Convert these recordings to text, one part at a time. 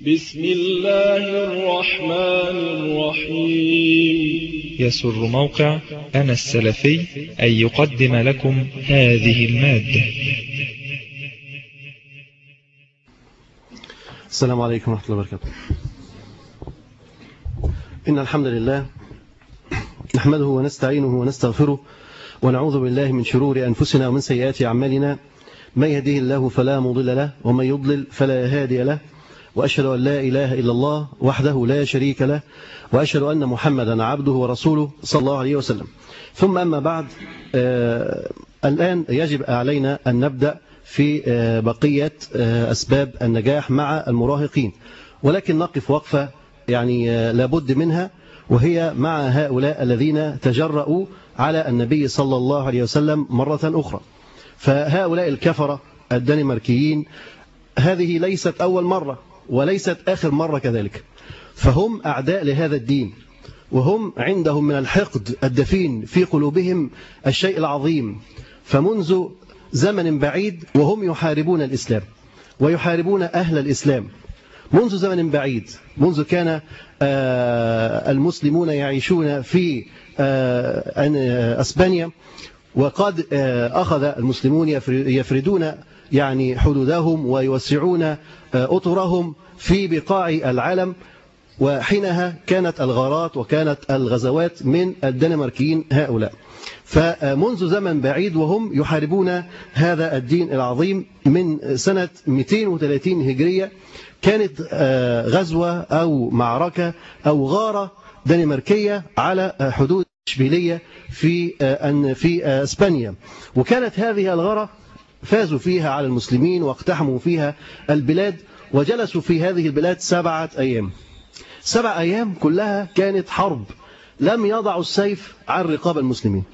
بسم الله الرحمن الرحيم. يسر موقع أنا السلفي أن يقدم لكم هذه المادة. السلام عليكم ورحمة الله وبركاته. إن الحمد لله نحمده ونستعينه ونستغفره ونعوذ بالله من شرور أنفسنا ومن سيئات أعمالنا. من يهده الله فلا مضل له ومن يضلل فلا هادي له. وأشهد أن لا إله إلا الله وحده لا شريك له وأشهد أن محمدا عبده ورسوله صلى الله عليه وسلم. ثم أما بعد آه الآن يجب علينا أن نبدأ في آه بقية آه أسباب النجاح مع المراهقين. ولكن نقف وقفة يعني لابد منها وهي مع هؤلاء الذين تجرؤوا على النبي صلى الله عليه وسلم مرة أخرى. فهؤلاء الكفرة الدنماركيين هذه ليست أول مرة وليست آخر مرة كذلك. فهم أعداء لهذا الدين وهم عندهم من الحقد الدفين في قلوبهم الشيء العظيم. فمنذ زمن بعيد وهم يحاربون الإسلام ويحاربون أهل الإسلام. منذ زمن بعيد منذ كان المسلمون يعيشون في أسبانيا وقد أخذ المسلمون يفردون يعني حدودهم ويوسعون أطرهم في بقاع العالم وحينها كانت الغارات وكانت الغزوات من الدنماركيين هؤلاء. فمنذ زمن بعيد وهم يحاربون هذا الدين العظيم من سنة 230 هجرية. كانت غزوة أو معركة أو غارة دنماركية على حدود إشبيلية في في إسبانيا. وكانت هذه الغارة فازوا فيها على المسلمين واقتحموا فيها البلاد وجلسوا في هذه البلاد سبعة أيام سبع أيام كلها كانت حرب لم يضعوا السيف عن رقاب المسلمين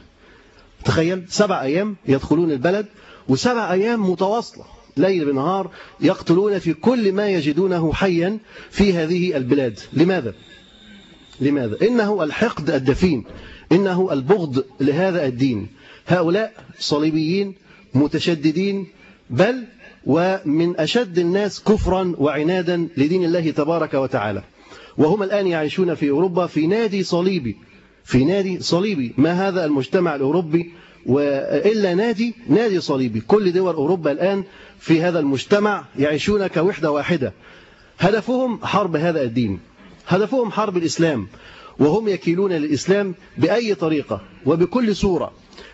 تخيل سبع أيام يدخلون البلد وسبع أيام متواصلة ليل بنهار يقتلون في كل ما يجدونه حيا في هذه البلاد لماذا؟ لماذا؟ إنه الحقد الدفين إنه البغض لهذا الدين هؤلاء صليبيين متشددين بل ومن أشد الناس كفرا وعنادا لدين الله تبارك وتعالى. وهم الآن يعيشون في أوروبا في نادي صليبي في نادي صليبي. ما هذا المجتمع الأوروبي؟ وإلا نادي نادي صليبي. كل دول أوروبا الآن في هذا المجتمع يعيشون كوحدة واحدة. هدفهم حرب هذا الدين. هدفهم حرب الإسلام. وهم يكيلون للإسلام بأي طريقة وبكل صورة.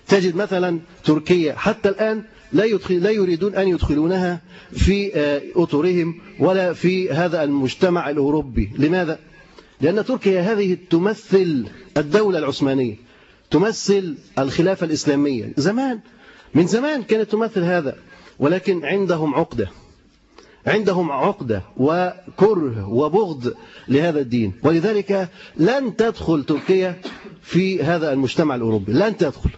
تجد مثلا تركيا حتى الآن لا, لا يريدون أن يدخلونها في أطرهم ولا في هذا المجتمع الأوروبي. لماذا؟ لأن تركيا هذه تمثل الدولة العثمانية تمثل الخلافة الإسلامية. زمان من زمان كانت تمثل هذا ولكن عندهم عقدة. عندهم عقدة وكره وبغض لهذا الدين. ولذلك لن تدخل تركيا في هذا المجتمع الأوروبي. لن تدخل.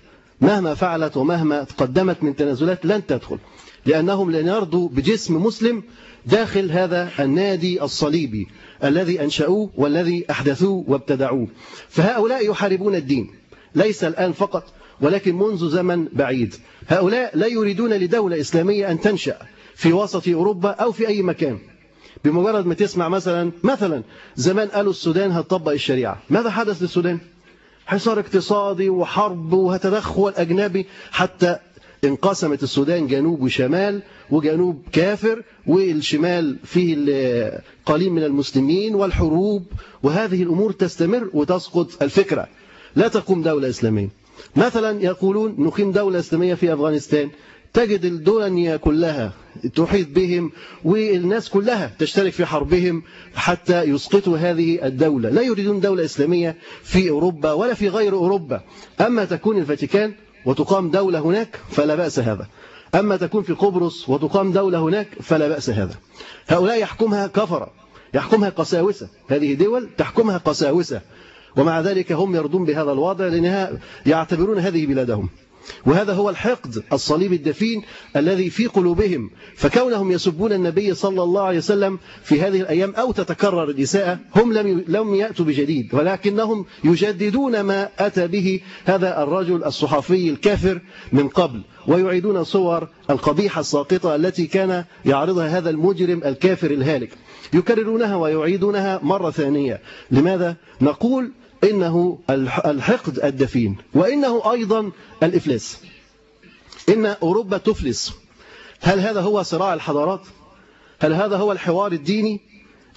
مهما فعلت ومهما قدمت من تنازلات لن تدخل لأنهم لن يرضوا بجسم مسلم داخل هذا النادي الصليبي الذي أنشأوه والذي أحدثوه وابتدعوه. فهؤلاء يحاربون الدين ليس الآن فقط ولكن منذ زمن بعيد. هؤلاء لا يريدون لدولة إسلامية أن تنشأ في وسط أوروبا أو في أي مكان. بمجرد ما تسمع مثلا مثلا زمان قالوا السودان هتطبق الشريعة؟ ماذا حدث للسودان؟ حصار اقتصادي وحرب وتدخل أجنبي حتى انقسمت السودان جنوب وشمال وجنوب كافر والشمال فيه قليل من المسلمين والحروب وهذه الأمور تستمر وتسقط الفكرة. لا تقوم دولة إسلامية. مثلا يقولون نقيم دولة إسلامية في أفغانستان. تجد الدنيا كلها تحيط بهم والناس كلها تشترك في حربهم حتى يسقطوا هذه الدولة. لا يريدون دولة إسلامية في أوروبا ولا في غير أوروبا. أما تكون الفاتيكان وتقام دولة هناك فلا بأس هذا. أما تكون في قبرص وتقام دولة هناك فلا بأس هذا. هؤلاء يحكمها كفرة يحكمها قساوسة. هذه دول تحكمها قساوسة. ومع ذلك هم يرضون بهذا الوضع لأنها يعتبرون هذه بلادهم. وهذا هو الحقد الصليب الدفين الذي في قلوبهم فكونهم يسبون النبي صلى الله عليه وسلم في هذه الأيام أو تتكرر الإساءة هم لم لم يأتوا بجديد ولكنهم يجددون ما أتى به هذا الرجل الصحفي الكافر من قبل ويعيدون صور القبيحة الساقطة التي كان يعرضها هذا المجرم الكافر الهالك يكررونها ويعيدونها مرة ثانية لماذا؟ نقول إنه الحقد الدفين وإنه أيضا الإفلاس. إن أوروبا تفلس. هل هذا هو صراع الحضارات؟ هل هذا هو الحوار الديني؟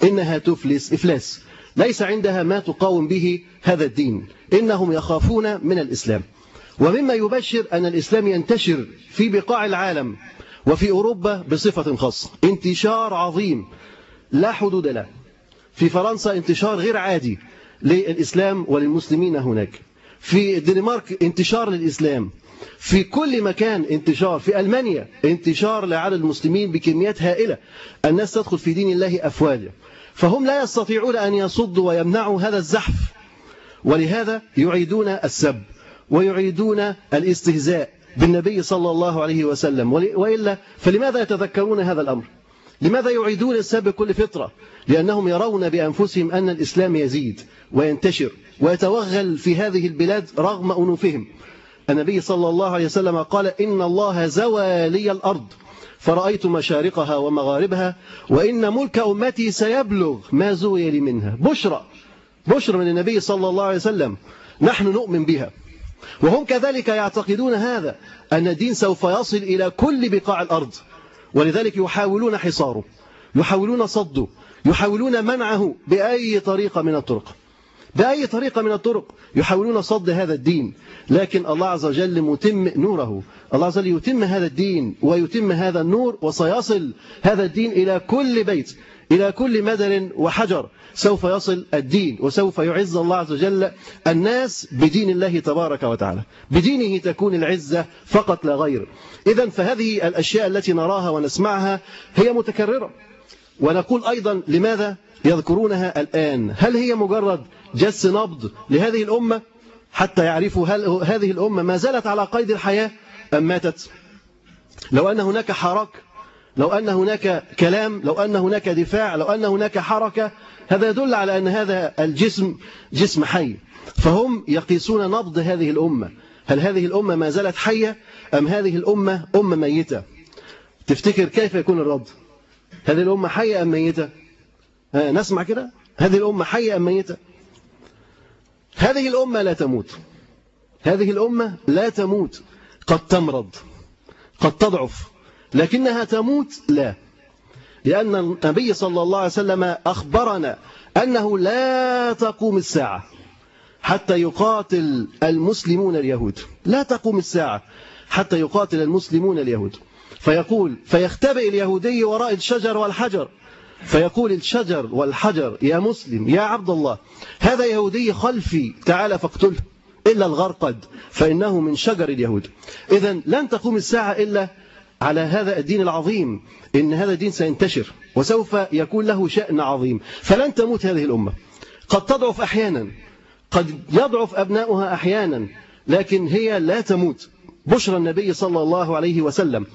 إنها تفلس إفلاس. ليس عندها ما تقاوم به هذا الدين. إنهم يخافون من الإسلام. ومما يبشر أن الإسلام ينتشر في بقاع العالم وفي أوروبا بصفة خاصة. انتشار عظيم. لا حدود له. في فرنسا انتشار غير عادي. للإسلام وللمسلمين هناك. في الدنمارك انتشار للإسلام. في كل مكان انتشار. في ألمانيا انتشار لعدد المسلمين بكميات هائلة. الناس تدخل في دين الله أفواجا. فهم لا يستطيعون أن يصدوا ويمنعوا هذا الزحف. ولهذا يعيدون السب ويعيدون الاستهزاء بالنبي صلى الله عليه وسلم. وإلا فلماذا يتذكرون هذا الأمر؟ لماذا يعيدون السب كل فطرة؟ لأنهم يرون بأنفسهم أن الإسلام يزيد وينتشر ويتوغل في هذه البلاد رغم أنوفهم. النبي صلى الله عليه وسلم قال إن الله زوى لي الأرض فرأيت مشارقها ومغاربها وإن ملك أمتي سيبلغ ما زوي لي منها. بشرى بشرى من النبي صلى الله عليه وسلم. نحن نؤمن بها. وهم كذلك يعتقدون هذا أن الدين سوف يصل إلى كل بقاع الأرض. ولذلك يحاولون حصاره يحاولون صده يحاولون منعه بأي طريقة من الطرق. بأي طريقة من الطرق يحاولون صد هذا الدين. لكن الله عز وجل متم نوره. الله عز وجل يتم هذا الدين ويتم هذا النور وسيصل هذا الدين إلى كل بيت. إلى كل مدر وحجر سوف يصل الدين وسوف يعز الله عز وجل الناس بدين الله تبارك وتعالى. بدينه تكون العزة فقط لا غير. إذا فهذه الأشياء التي نراها ونسمعها هي متكررة. ونقول أيضا لماذا يذكرونها الآن؟ هل هي مجرد جس نبض لهذه الأمة؟ حتى يعرفوا هل هذه الأمة ما زالت على قيد الحياة أم ماتت؟ لو أن هناك حراك لو أن هناك كلام لو أن هناك دفاع لو أن هناك حركة هذا يدل على أن هذا الجسم جسم حي. فهم يقيسون نبض هذه الأمة. هل هذه الأمة ما زالت حية أم هذه الأمة أمة ميتة؟ تفتكر كيف يكون الرد هذه الأمة حية أم ميتة؟ نسمع كده. هذه الأمة حية أم ميتة؟ هذه الأمة لا تموت. هذه الأمة لا تموت. قد تمرض قد تضعف. لكنها تموت؟ لا. لأن النبي صلى الله عليه وسلم أخبرنا أنه لا تقوم الساعة حتى يقاتل المسلمون اليهود. لا تقوم الساعة حتى يقاتل المسلمون اليهود. فيقول فيختبئ اليهودي وراء الشجر والحجر. فيقول الشجر والحجر يا مسلم يا عبد الله هذا يهودي خلفي تعال فاقتله إلا الغرقد فإنه من شجر اليهود. إذا لن تقوم الساعة إلا على هذا الدين العظيم إن هذا الدين سينتشر وسوف يكون له شأن عظيم. فلن تموت هذه الأمة. قد تضعف أحيانا قد يضعف أبناؤها أحيانا لكن هي لا تموت. بشرى النبي صلى الله عليه وسلم.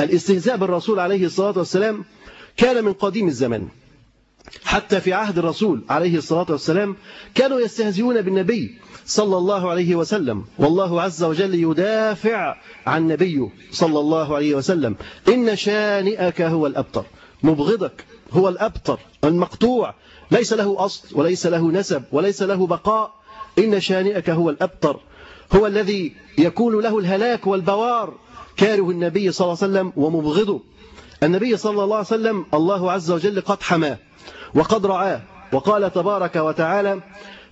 الاستهزاء بالرسول عليه الصلاة والسلام كان من قديم الزمن. حتى في عهد الرسول عليه الصلاة والسلام كانوا يستهزئون بالنبي. صلى الله عليه وسلم. والله عز وجل يدافع عن نبيه صلى الله عليه وسلم. إن شانئك هو الأبتر. مبغضك هو الأبتر المقطوع. ليس له أصل وليس له نسب وليس له بقاء. إن شانئك هو الأبتر. هو الذي يكون له الهلاك والبوار. كاره النبي صلى الله عليه وسلم ومبغضه. النبي صلى الله عليه وسلم الله عز وجل قد حماه وقد رعاه. وقال تبارك وتعالى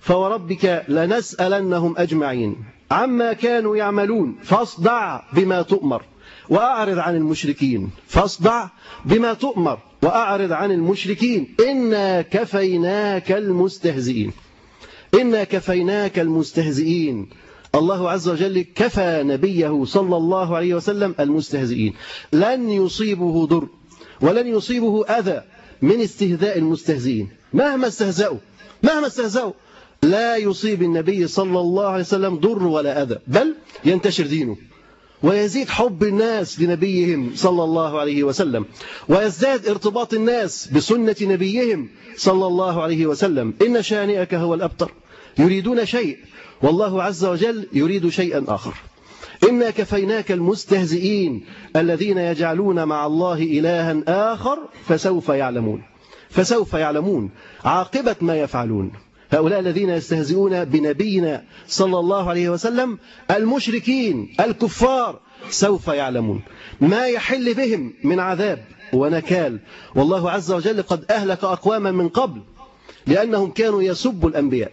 فوربك لنسألنهم أجمعين. عما كانوا يعملون فاصدع بما تؤمر وأعرض عن المشركين. فاصدع بما تؤمر وأعرض عن المشركين. إنا كفيناك المستهزئين. إنا كفيناك المستهزئين. الله عز وجل كفى نبيه صلى الله عليه وسلم المستهزئين. لن يصيبه ضر ولن يصيبه أذى من استهزاء المستهزئين. مهما استهزأوا مهما استهزأوا لا يصيب النبي صلى الله عليه وسلم ضر ولا أذى بل ينتشر دينه ويزيد حب الناس لنبيهم صلى الله عليه وسلم ويزداد ارتباط الناس بسنة نبيهم صلى الله عليه وسلم. إن شانئك هو الأبتر. يريدون شيء والله عز وجل يريد شيئا آخر. إنا كفيناك المستهزئين الذين يجعلون مع الله إلها آخر فسوف يعلمون. فسوف يعلمون. عاقبة ما يفعلون. هؤلاء الذين يستهزئون بنبينا صلى الله عليه وسلم المشركين الكفار سوف يعلمون. ما يحل بهم من عذاب ونكال. والله عز وجل قد أهلك أقواما من قبل لأنهم كانوا يسبوا الأنبياء.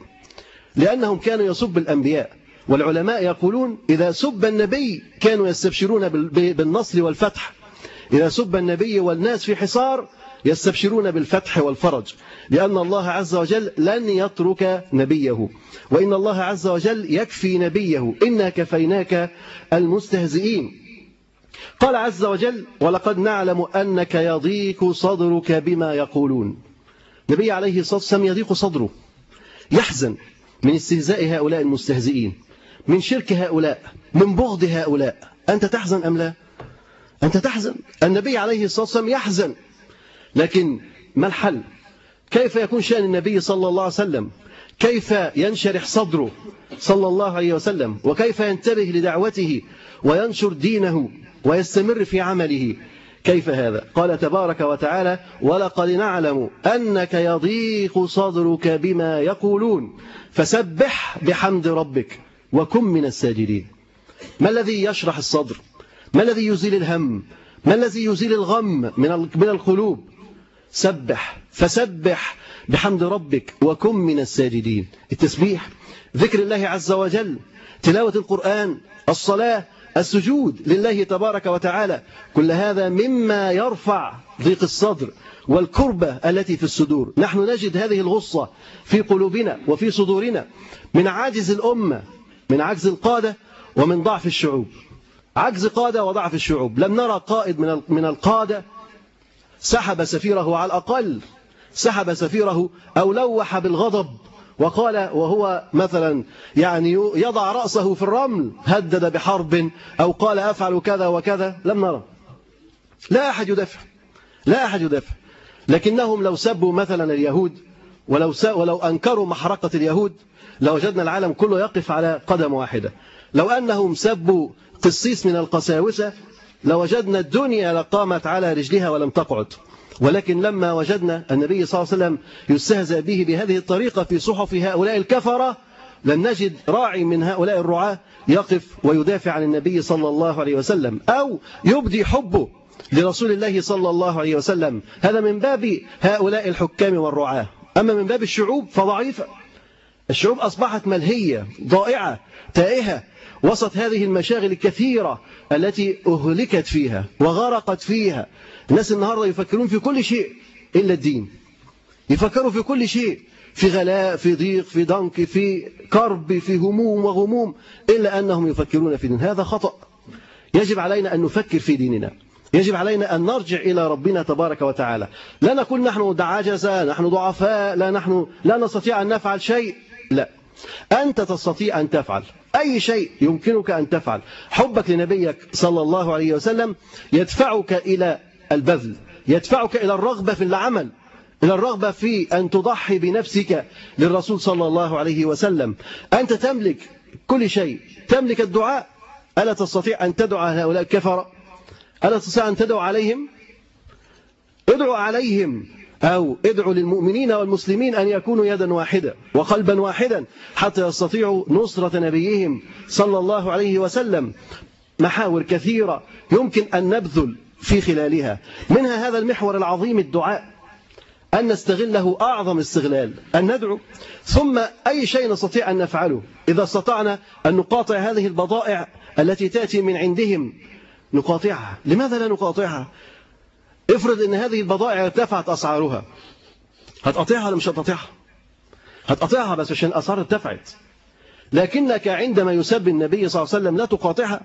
لأنهم كانوا يسب الأنبياء. والعلماء يقولون إذا سب النبي كانوا يستبشرون بالنصر والفتح. إذا سب النبي والناس في حصار يستبشرون بالفتح والفرج لأن الله عز وجل لن يترك نبيه وإن الله عز وجل يكفي نبيه. إنا كفيناك المستهزئين. قال عز وجل ولقد نعلم أنك يضيق صدرك بما يقولون. نبي عليه الصلاة والسلام يضيق صدره يحزن من استهزاء هؤلاء المستهزئين من شرك هؤلاء من بغض هؤلاء. أنت تحزن أم لا؟ أنت تحزن؟ النبي عليه الصلاة والسلام يحزن. لكن ما الحل؟ كيف يكون شأن النبي صلى الله عليه وسلم؟ كيف ينشرح صدره صلى الله عليه وسلم؟ وكيف ينتبه لدعوته وينشر دينه ويستمر في عمله؟ كيف هذا؟ قال تبارك وتعالى ولقد نعلم أنك يضيق صدرك بما يقولون فسبح بحمد ربك وكن من الساجدين. ما الذي يشرح الصدر؟ ما الذي يزيل الهم؟ ما الذي يزيل الغم من القلوب؟ سبح فسبح بحمد ربك وكن من الساجدين. التسبيح ذكر الله عز وجل تلاوة القرآن الصلاة السجود لله تبارك وتعالى. كل هذا مما يرفع ضيق الصدر والكربة التي في الصدور. نحن نجد هذه الغصة في قلوبنا وفي صدورنا من عاجز الأمة من عجز القادة ومن ضعف الشعوب. عجز قادة وضعف الشعوب. لم نرى قائد من القادة سحب سفيره على الأقل سحب سفيره أو لوح بالغضب. وقال وهو مثلا يعني يضع رأسه في الرمل هدد بحرب أو قال أفعل كذا وكذا. لم نرى. لا أحد يدافع. لا أحد يدافع. لكنهم لو سبوا مثلا اليهود ولو ولو أنكروا محرقة اليهود لوجدنا العالم كله يقف على قدم واحدة. لو أنهم سبوا قسيس من القساوسة لوجدنا الدنيا لقامت على رجلها ولم تقعد. ولكن لما وجدنا النبي صلى الله عليه وسلم يستهزأ به بهذه الطريقة في صحف هؤلاء الكفرة لن نجد راعي من هؤلاء الرعاة يقف ويدافع عن النبي صلى الله عليه وسلم. أو يبدي حبه لرسول الله صلى الله عليه وسلم. هذا من باب هؤلاء الحكام والرعاة. أما من باب الشعوب فضعيفة. الشعوب أصبحت ملهية ضائعة تائهة. وسط هذه المشاغل الكثيرة التي أهلكت فيها وغرقت فيها. الناس النهاردة يفكرون في كل شيء إلا الدين. يفكروا في كل شيء في غلاء في ضيق في ضنك في كرب في هموم وغموم إلا أنهم يفكرون في دين. هذا خطأ. يجب علينا أن نفكر في ديننا. يجب علينا أن نرجع إلى ربنا تبارك وتعالى. لا نقول نحن عجزة نحن ضعفاء لا نحن لا نستطيع أن نفعل شيء. لا. أنت تستطيع أن تفعل. أي شيء يمكنك أن تفعل. حبك لنبيك صلى الله عليه وسلم يدفعك إلى البذل يدفعك إلى الرغبة في العمل إلى الرغبة في أن تضحي بنفسك للرسول صلى الله عليه وسلم. أنت تملك كل شيء. تملك الدعاء. ألا تستطيع أن تدعو هؤلاء الكفر ألا تستطيع أن تدعو عليهم؟ ادعو عليهم. أو ادعو للمؤمنين والمسلمين أن يكونوا يدا واحدة وقلبا واحدا حتى يستطيعوا نصرة نبيهم صلى الله عليه وسلم. محاور كثيرة يمكن أن نبذل في خلالها. منها هذا المحور العظيم الدعاء أن نستغله أعظم استغلال أن ندعو. ثم أي شيء نستطيع أن نفعله. إذا استطعنا أن نقاطع هذه البضائع التي تأتي من عندهم نقاطعها. لماذا لا نقاطعها؟ افرض ان هذه البضائع ارتفعت اسعارها. هتقطعها ولا مش هتقطعها؟ هتقطعها بس عشان الاسعار ارتفعت. لكنك عندما يسب النبي صلى الله عليه وسلم لا تقاطعها.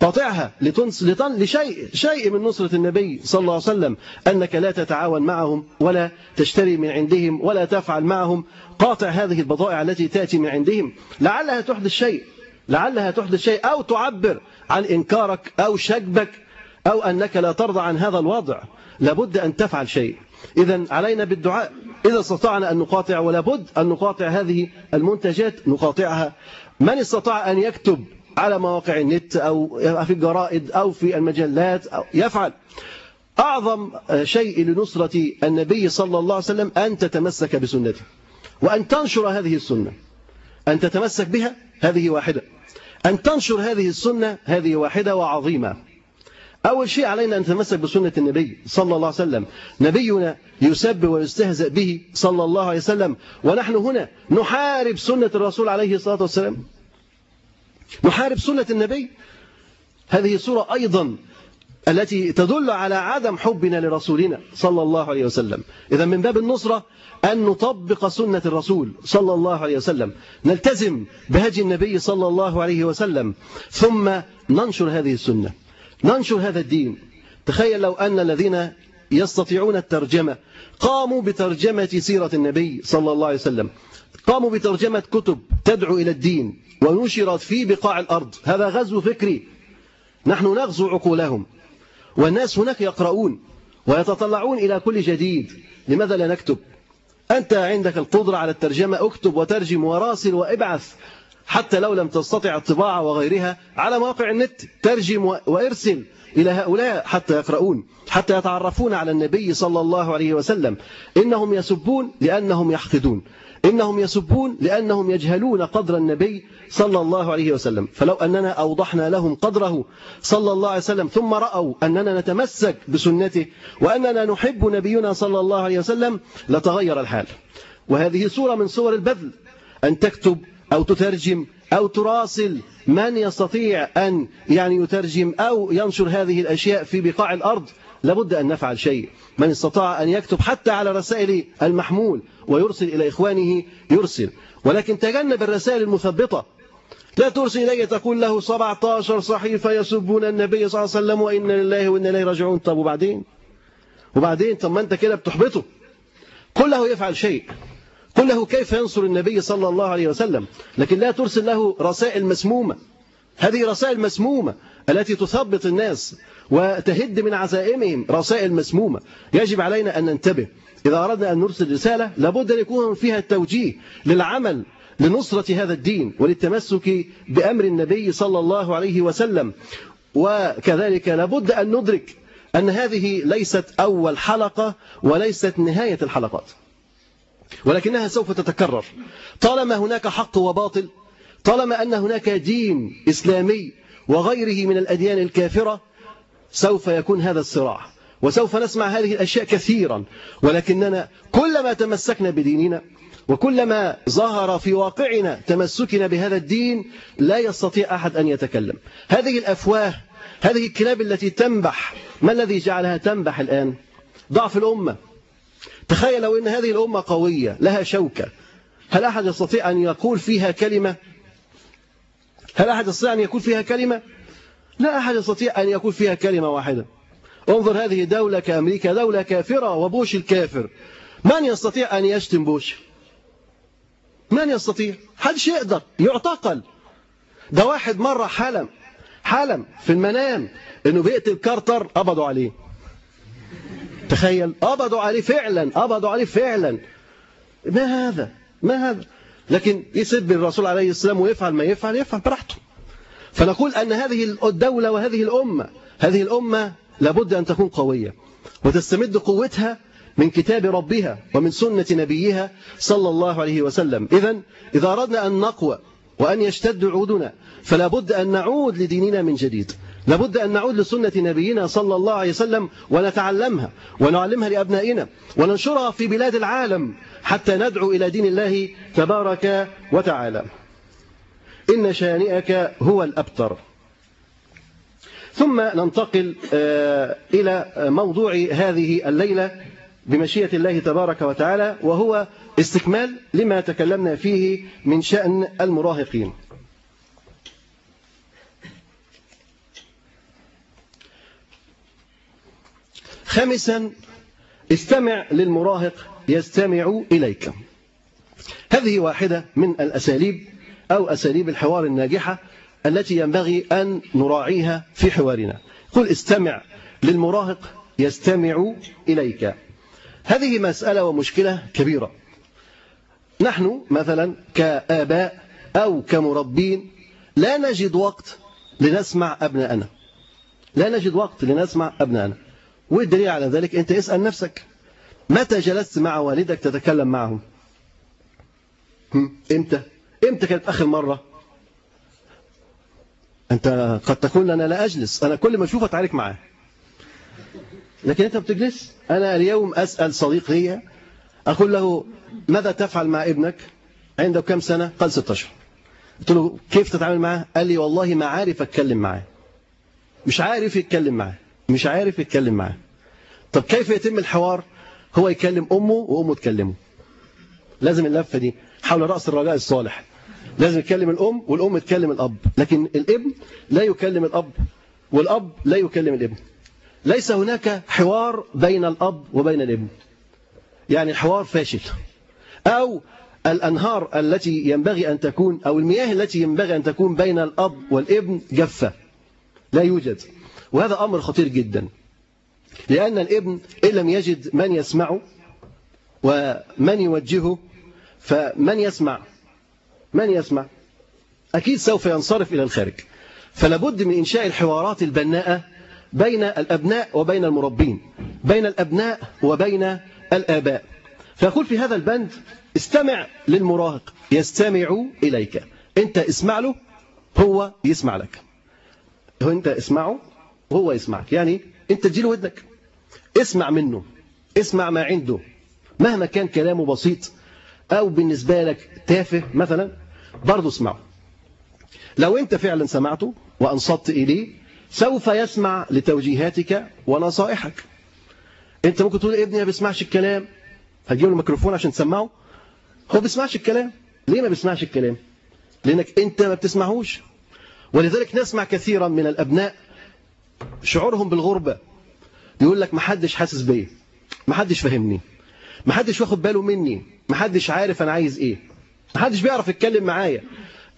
قاطعها لتنس لطن لشيء شيء من نصرة النبي صلى الله عليه وسلم أنك لا تتعاون معهم ولا تشتري من عندهم ولا تفعل معهم. قاطع هذه البضائع التي تأتي من عندهم. لعلها تحدث شيء. لعلها تحدث شيء أو تعبر عن إنكارك أو شجبك أو أنك لا ترضى عن هذا الوضع. لابد أن تفعل شيء. إذا علينا بالدعاء. إذا استطعنا أن نقاطع ولابد أن نقاطع هذه المنتجات نقاطعها. من استطاع أن يكتب على مواقع النت أو في الجرائد أو في المجلات أو يفعل. أعظم شيء لنصرة النبي صلى الله عليه وسلم أن تتمسك بسنته. وأن تنشر هذه السنة. أن تتمسك بها هذه واحدة. أن تنشر هذه السنة هذه واحدة وعظيمة. أول شيء علينا أن نتمسك بسنة النبي صلى الله عليه وسلم. نبينا يسب ويستهزأ به صلى الله عليه وسلم. ونحن هنا نحارب سنة الرسول عليه الصلاة والسلام. نحارب سنة النبي. هذه صورة أيضا التي تدل على عدم حبنا لرسولنا صلى الله عليه وسلم. إذا من باب النصرة أن نطبق سنة الرسول صلى الله عليه وسلم. نلتزم بهدي النبي صلى الله عليه وسلم. ثم ننشر هذه السنة. ننشر هذا الدين. تخيل لو أن الذين يستطيعون الترجمة قاموا بترجمة سيرة النبي صلى الله عليه وسلم. قاموا بترجمة كتب تدعو إلى الدين ونشرت في بقاع الأرض. هذا غزو فكري. نحن نغزو عقولهم. والناس هناك يقرؤون ويتطلعون إلى كل جديد. لماذا لا نكتب؟ أنت عندك القدرة على الترجمة. اكتب وترجم وراسل وابعث. حتى لو لم تستطع الطباعة وغيرها على مواقع النت ترجم وارسل إلى هؤلاء حتى يقرؤون حتى يتعرفون على النبي صلى الله عليه وسلم. إنهم يسبون لأنهم يحقدون. إنهم يسبون لأنهم يجهلون قدر النبي صلى الله عليه وسلم. فلو أننا أوضحنا لهم قدره صلى الله عليه وسلم ثم رأوا أننا نتمسك بسنته وأننا نحب نبينا صلى الله عليه وسلم لتغير الحال. وهذه صورة من صور البذل. أن تكتب أو تترجم أو تراسل من يستطيع أن يعني يترجم أو ينشر هذه الأشياء في بقاع الأرض. لابد أن نفعل شيء. من استطاع أن يكتب حتى على رسائل المحمول ويرسل إلى إخوانه يرسل. ولكن تجنب الرسائل المثبطة. لا ترسل إلي تقول له 17 صحيفة يسبون النبي صلى الله عليه وسلم وإن لله وإن إليه راجعون. طب وبعدين؟ وبعدين؟ طب ما أنت كده بتحبطه. كله يفعل شيء. قل له كيف ينصر النبي صلى الله عليه وسلم؟ لكن لا ترسل له رسائل مسمومة. هذه رسائل مسمومة التي تثبط الناس وتهد من عزائمهم رسائل مسمومة. يجب علينا أن ننتبه. إذا أردنا أن نرسل رسالة لابد أن يكون فيها التوجيه للعمل لنصرة هذا الدين وللتمسك بأمر النبي صلى الله عليه وسلم. وكذلك لابد أن ندرك أن هذه ليست أول حلقة وليست نهاية الحلقات. ولكنها سوف تتكرر. طالما هناك حق وباطل طالما أن هناك دين إسلامي وغيره من الأديان الكافرة سوف يكون هذا الصراع. وسوف نسمع هذه الأشياء كثيرا. ولكننا كلما تمسكنا بديننا وكلما ظهر في واقعنا تمسكنا بهذا الدين لا يستطيع أحد أن يتكلم. هذه الأفواه هذه الكلاب التي تنبح ما الذي جعلها تنبح الآن؟ ضعف الأمة. تخيل لو أن هذه الأمة قوية لها شوكة. هل أحد يستطيع أن يقول فيها كلمة؟ هل أحد يستطيع أن يقول فيها كلمة؟ لا أحد يستطيع أن يقول فيها كلمة واحدة. انظر هذه دولة كأمريكا دولة كافرة وبوش الكافر. من يستطيع أن يشتم بوش؟ من يستطيع؟ حدش يقدر يعتقل. ده واحد مرة حلم حلم في المنام إنه بيقتل كارتر قبضوا عليه. تخيل. قبضوا عليه فعلا قبضوا عليه فعلا. ما هذا؟ ما هذا؟ لكن يسب الرسول عليه السلام ويفعل ما يفعل يفعل براحته. فنقول أن هذه الدولة وهذه الأمة هذه الأمة لابد أن تكون قوية وتستمد قوتها من كتاب ربها ومن سنة نبيها صلى الله عليه وسلم. إذا إذا أردنا أن نقوى وأن يشتد عودنا فلا بد أن نعود لديننا من جديد. لابد أن نعود لسنة نبينا صلى الله عليه وسلم ونتعلمها ونعلمها لأبنائنا وننشرها في بلاد العالم حتى ندعو إلى دين الله تبارك وتعالى. إن شانئك هو الأبتر. ثم ننتقل إلى موضوع هذه الليلة بمشيئة الله تبارك وتعالى وهو استكمال لما تكلمنا فيه من شأن المراهقين. خامسا استمع للمراهق يستمع إليك. هذه واحدة من الأساليب أو أساليب الحوار الناجحة التي ينبغي أن نراعيها في حوارنا. قل استمع للمراهق يستمع إليك. هذه مسألة ومشكلة كبيرة. نحن مثلا كآباء أو كمربين لا نجد وقت لنسمع أبناءنا. لا نجد وقت لنسمع أبناءنا. والدليل على ذلك؟ أنت اسأل نفسك. متى جلست مع والدك تتكلم معه؟ هم؟ إمتى؟ إمتى كانت آخر مرة؟ أنت قد تقول أنا لا أجلس. أنا كل ما أشوفه أتعارك معاه. لكن أنت بتجلس. أنا اليوم أسأل صديق لي أقول له ماذا تفعل مع ابنك؟ عنده كم سنة قال 16 قلت له كيف تتعامل معاه قال لي والله ما عارف أتكلم معاه مش عارف يتكلم معاه مش عارف يتكلم معاه. طب كيف يتم الحوار؟ هو يكلم أمه وأمه تكلمه. لازم اللفة دي حول رأس الرجاء الصالح. لازم يكلم الأم والأم تكلم الأب. لكن الابن لا يكلم الأب والأب لا يكلم الابن. ليس هناك حوار بين الأب وبين الابن. يعني الحوار فاشل. أو الأنهار التي ينبغي أن تكون أو المياه التي ينبغي أن تكون بين الأب والابن جفة. لا يوجد. وهذا أمر خطير جدا. لأن الابن إن لم يجد من يسمعه ومن يوجهه فمن يسمع؟ من يسمع؟ أكيد سوف ينصرف إلى الخارج. فلابد من إنشاء الحوارات البناءة بين الأبناء وبين المربين بين الأبناء وبين الآباء. فيقول في هذا البند استمع للمراهق يستمع إليك. أنت اسمع له هو يسمع لك. أنت اسمعه وهو يسمعك. يعني أنت تجيله ودنك. اسمع منه. اسمع ما عنده. مهما كان كلامه بسيط أو بالنسبة لك تافه مثلا برضه اسمعه. لو أنت فعلا سمعته وأنصت إليه سوف يسمع لتوجيهاتك ونصائحك. أنت ممكن تقول ابني ما بيسمعش الكلام. هتجيب له الميكروفون عشان تسمعه. هو ما بيسمعش الكلام. ليه ما بيسمعش الكلام؟ لأنك أنت ما بتسمعهوش. ولذلك نسمع كثيرا من الأبناء شعورهم بالغربة. يقول لك ما حدش حاسس بيا. ما حدش فاهمني. ما حدش واخد باله مني. ما حدش عارف أنا عايز إيه. ما حدش بيعرف يتكلم معايا.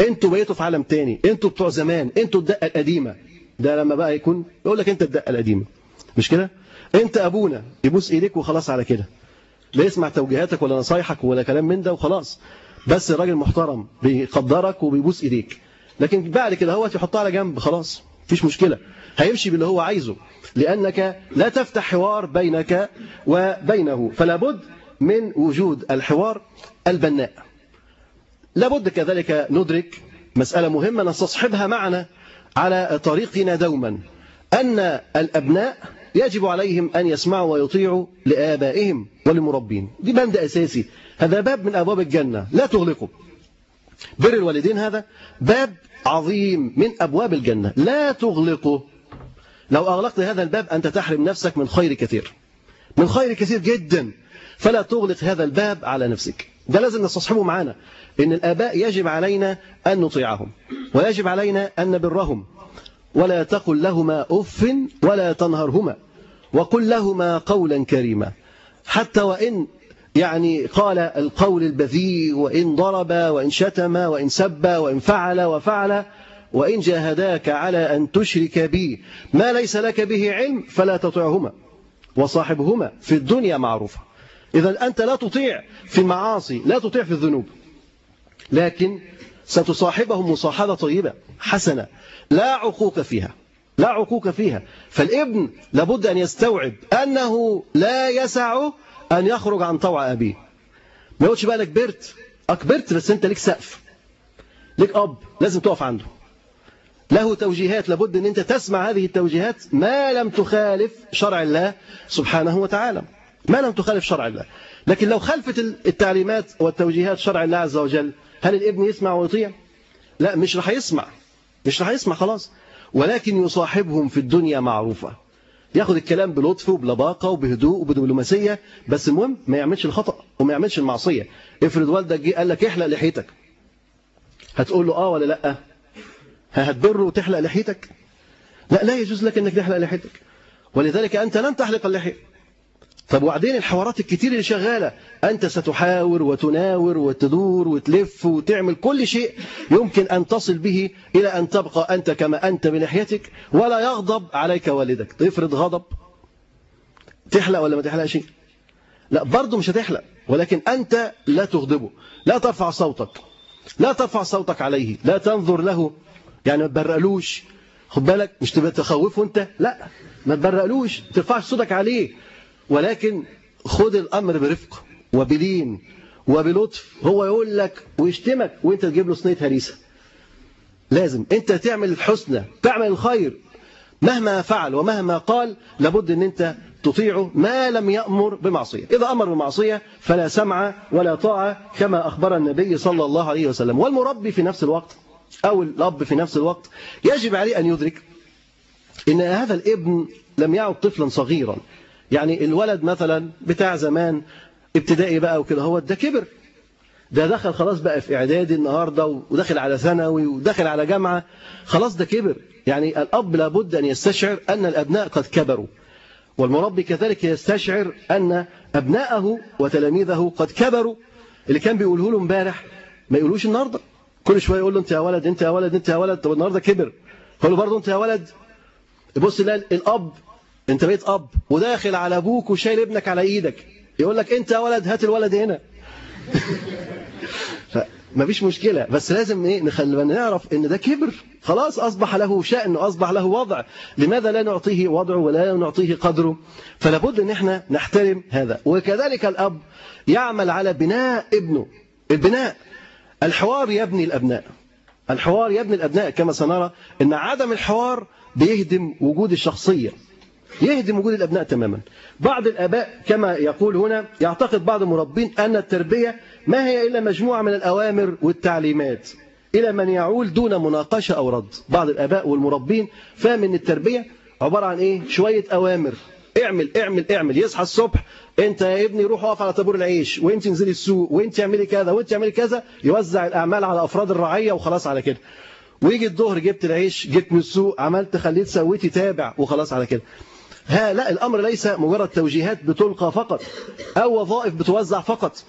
أنتوا بقيتوا في عالم تاني. أنتوا بتوع زمان. أنتوا الدقة القديمة. ده لما بقى يكون يقول لك أنت الدقة القديمة. مش كده؟ أنت أبونا. يبوس إيديك وخلاص على كده. لا يسمع توجيهاتك ولا نصايحك ولا كلام من ده وخلاص. بس الراجل محترم. بيقدرك وبيبوس إيديك. لكن بعد كده هو يحطها على جنب. خلاص. مفيش مشكلة. هيمشي باللي هو عايزه. لأنك لا تفتح حوار بينك وبينه. فلا بد من وجود الحوار البناء. لابد كذلك ندرك مسألة مهمة نستصحبها معنا على طريقنا دوما. أن الأبناء يجب عليهم أن يسمعوا ويطيعوا لآبائهم ولمربين دي بند أساسي. هذا باب من أبواب الجنة. لا تغلقه بر الوالدين هذا باب عظيم من أبواب الجنة. لا تغلقه لو أغلقت هذا الباب أنت تحرم نفسك من خير كثير. من خير كثير جدا. فلا تغلق هذا الباب على نفسك. ده لازم نستصحبه معانا. إن الآباء يجب علينا أن نطيعهم. ويجب علينا أن نبرهم. ولا تقل لهما أف ولا تنهرهما. وقل لهما قولا كريما. حتى وإن يعني قال القول البذيء وإن ضرب وإن شتم وإن سب وإن فعل وفعل وإن جاهداك على أن تشرك بي ما ليس لك به علم فلا تطعهما وصاحبهما في الدنيا معروفة. إذا أنت لا تطيع في المعاصي لا تطيع في الذنوب لكن ستصاحبهم مصاحبة طيبة حسنة لا عقوق فيها لا عقوق فيها. فالابن لابد أن يستوعب أنه لا يسع أن يخرج عن طوع أبيه. ما يقولش بقى أنا كبرت. أكبرت بس أنت ليك سقف. ليك أب لازم تقف عنده. له توجيهات. لابد أن أنت تسمع هذه التوجيهات. ما لم تخالف شرع الله سبحانه وتعالى. ما لم تخالف شرع الله. لكن لو خالفت التعليمات والتوجيهات شرع الله عز وجل هل الابن يسمع ويطيع؟ لا مش راح يسمع. مش راح يسمع خلاص. ولكن يصاحبهم في الدنيا معروفة. ياخد الكلام بلطف وبلباقة وبهدوء وبدبلوماسية بس المهم ما يعملش الخطأ وما يعملش المعصية. افرض والدك جه قال لك احلق لحيتك. هتقول له آه ولا لأ؟ هتبره وتحلق لحيتك؟ لأ لا يجوز لك إنك تحلق لحيتك. ولذلك أنت لن تحلق اللحية. طب وبعدين الحوارات الكتير اللي شغالة. أنت ستحاور وتناور وتدور وتلف وتعمل كل شيء يمكن أن تصل به إلى أن تبقى أنت كما أنت بلحيتك ولا يغضب عليك والدك. تفرض غضب. تحلق ولا ما تحلقش؟ لا برضه مش هتحلق ولكن أنت لا تغضبه. لا ترفع صوتك. لا ترفع صوتك عليه. لا تنظر له. يعني ما تبرقلوش خد بالك مش تبقى تخوفه أنت. لا ما تبرقلوش ترفعش صوتك عليه. ولكن خد الأمر برفق وبلين وبلطف. هو يقول لك ويشتمك وانت تجيب له صينية هريسة. لازم انت تعمل الحسنى تعمل الخير. مهما فعل ومهما قال لابد ان انت تطيعه ما لم يأمر بمعصية. إذا أمر بمعصية فلا سمع ولا طاعة كما أخبر النبي صلى الله عليه وسلم. والمربي في نفس الوقت أو الأب في نفس الوقت يجب عليه أن يدرك إن هذا الابن لم يعد طفلا صغيرا. يعني الولد مثلا بتاع زمان ابتدائي بقى وكده هو ده كبر. ده دخل خلاص بقى في إعدادي النهاردة ودخل على ثانوي ودخل على جامعة خلاص ده كبر. يعني الأب لابد أن يستشعر أن الأبناء قد كبروا والمربي كذلك يستشعر أن أبناءه وتلاميذه قد كبروا. اللي كان بيقوله له امبارح ما يقولوش النهارده. كل شوية يقول له انت يا ولد انت يا ولد انت يا ولد. طب النهارده كبر. يقول له برضه انت يا ولد. بص لا الأب انت بقيت اب وداخل على أبوك وشايل ابنك على إيدك. يقول لك انت يا ولد هات الولد هنا. ما فيش مشكلة. بس لازم إيه نخلي نعرف إن ده كبر. خلاص أصبح له شأن اصبح له وضع. لماذا لا نعطيه وضعه ولا نعطيه قدره؟ فلا بد إن إحنا نحترم هذا. وكذلك الأب يعمل على بناء ابنه. البناء. الحوار يبني الأبناء. الحوار يبني الأبناء. كما سنرى إن عدم الحوار بيهدم وجود الشخصية. يهدم وجود الأبناء تماما. بعض الآباء كما يقول هنا يعتقد بعض المربين أن التربية ما هي إلا مجموعة من الأوامر والتعليمات إلى من يعول دون مناقشة أو رد. بعض الآباء والمربين فاهم أن التربية عبارة عن إيه؟ شوية أوامر. اعمل اعمل اعمل. يصحى الصبح أنت يا ابني روح اقف على طابور العيش وأنت انزلي السوق وأنت اعملي كذا وأنت اعملي كذا. يوزع الأعمال على أفراد الرعية وخلاص على كده. ويجي الظهر جبت العيش جبت من السوق عملت خليت سويتي تابع وخلاص على كده. ها لا الأمر ليس مجرد توجيهات بتلقى فقط أو وظائف بتوزع فقط.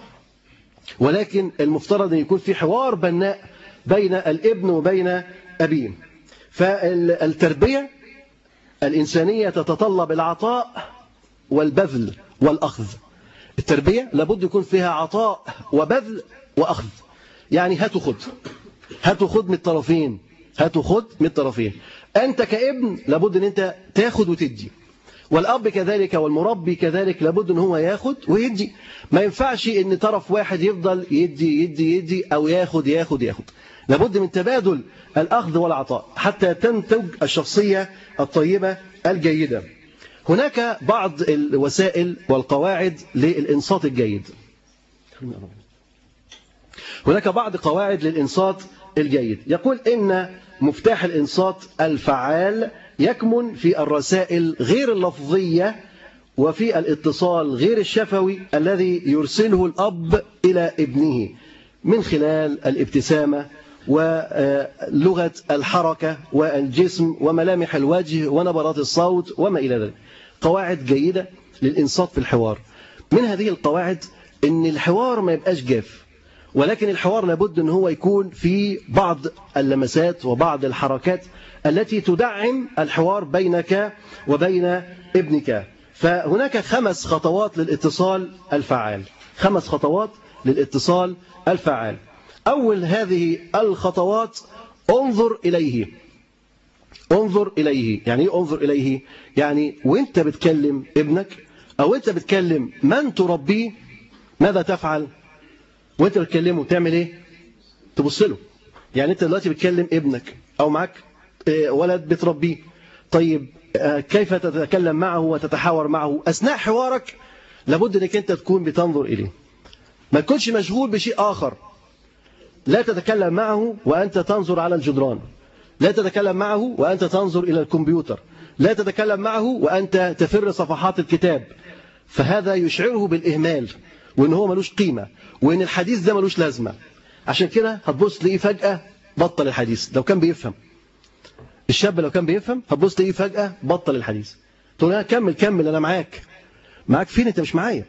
ولكن المفترض أن يكون في حوار بناء بين الابن وبين أبيه. فالتربية الإنسانية تتطلب العطاء والبذل والأخذ. التربية لابد يكون فيها عطاء وبذل وأخذ. يعني هاتوا خد. هاتوا خد من الطرفين. هاتوا خد من الطرفين. أنت كابن لابد أن أنت تاخد وتدي. والأب كذلك والمربي كذلك لابد إن هو ياخد ويدي. ما ينفعش إن طرف واحد يفضل يدي يدي يدي أو ياخد ياخد ياخد. لابد من تبادل الأخذ والعطاء حتى تنتج الشخصية الطيبة الجيدة. هناك بعض الوسائل والقواعد للإنصات الجيد. هناك بعض قواعد للإنصات الجيد. يقول إن مفتاح الإنصات الفعال يكمن في الرسائل غير اللفظية وفي الاتصال غير الشفوي الذي يرسله الأب إلى ابنه من خلال الابتسامة ولغة الحركة والجسم وملامح الوجه ونبرات الصوت وما إلى ذلك. قواعد جيدة للإنصات في الحوار. من هذه القواعد أن الحوار ما يبقاش جاف ولكن الحوار لابد أن هو يكون في بعض اللمسات وبعض الحركات التي تدعم الحوار بينك وبين ابنك. فهناك خمس خطوات للاتصال الفعال خمس خطوات للاتصال الفعال أول هذه الخطوات انظر إليه. انظر إليه. يعني إيه انظر إليه؟ يعني وإنت بتكلم ابنك أو إنت بتكلم من تربيه ماذا تفعل؟ وإنت بتكلمه تعمل إيه؟ تبص له. يعني إنت دلوقتي بتكلم ابنك معك آه، ولد بتربيه. طيب آه، كيف تتكلم معه وتتحاور معه؟ أثناء حوارك لابد أنك أنت تكون بتنظر إليه. ما تكونش مشغول بشيء آخر. لا تتكلم معه وأنت تنظر على الجدران. لا تتكلم معه وأنت تنظر إلى الكمبيوتر. لا تتكلم معه وأنت تفر صفحات الكتاب. فهذا يشعره بالإهمال وإن هو ملوش قيمة وإن الحديث ده ملوش لازمة. عشان كده هتبص تلاقيه فجأة بطل الحديث لو كان بيفهم. الشاب لو كان بيفهم هتبص تلاقيه فجأة بطل الحديث. تقول له كمل كمل أنا معاك. معاك فين؟ أنت مش معايا.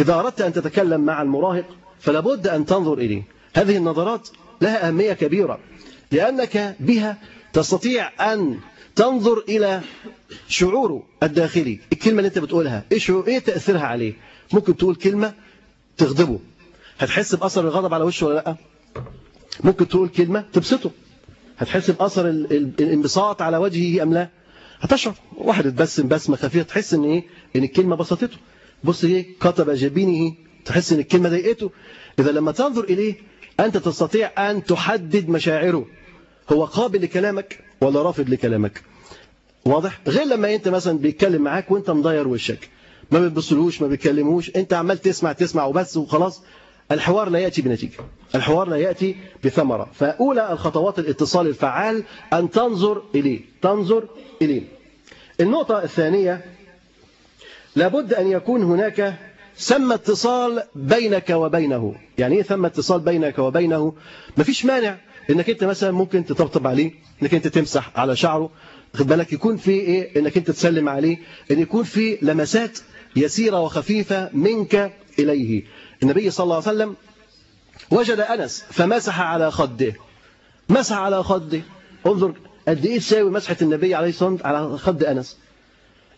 إذا أردت أن تتكلم مع المراهق فلا بد أن تنظر إليه. هذه النظرات لها أهمية كبيرة لأنك بها تستطيع أن تنظر إلى شعوره الداخلي. الكلمة اللي أنت بتقولها إيه, إيه تأثيرها عليه؟ ممكن تقول كلمة تغضبه. هتحس بأثر الغضب على وشه ولا لأ؟ ممكن تقول كلمة تبسطه. هتحس بأثر ال- ال- الانبساط على وجهه أم لا؟ هتشعر. واحد اتبسم بسمة خفيفة تحس إن إيه؟ إن الكلمة بسطته. بص إيه؟ كتب جبينه تحس إن الكلمة ضايقته. إذا لما تنظر إليه أنت تستطيع أن تحدد مشاعره. هو قابل لكلامك ولا رافض لكلامك؟ واضح؟ غير لما أنت مثلا بيتكلم معاك وأنت مضير وشك. ما بتبصلوش ما بيتكلموش أنت عمال تسمع تسمع وبس وخلاص. الحوار لا يأتي بنتيجة. الحوار لا يأتي بثمرة. فأولى الخطوات الاتصال الفعال أن تنظر إليه. تنظر إليه. النقطة الثانية لابد أن يكون هناك ثم اتصال بينك وبينه. يعني إيه ثم اتصال بينك وبينه؟ مفيش مانع إنك أنت مثلا ممكن تطبطب عليه إنك أنت تمسح على شعره خد بالك يكون في إيه؟ إنك أنت تسلم عليه إن يكون في لمسات يسيرة وخفيفة منك إليه. النبي صلى الله عليه وسلم وجد أنس فمسح على خده. مسح على خده. انظر قد إيه تساوي مسحة النبي عليه الصلاة والسلام على خد أنس.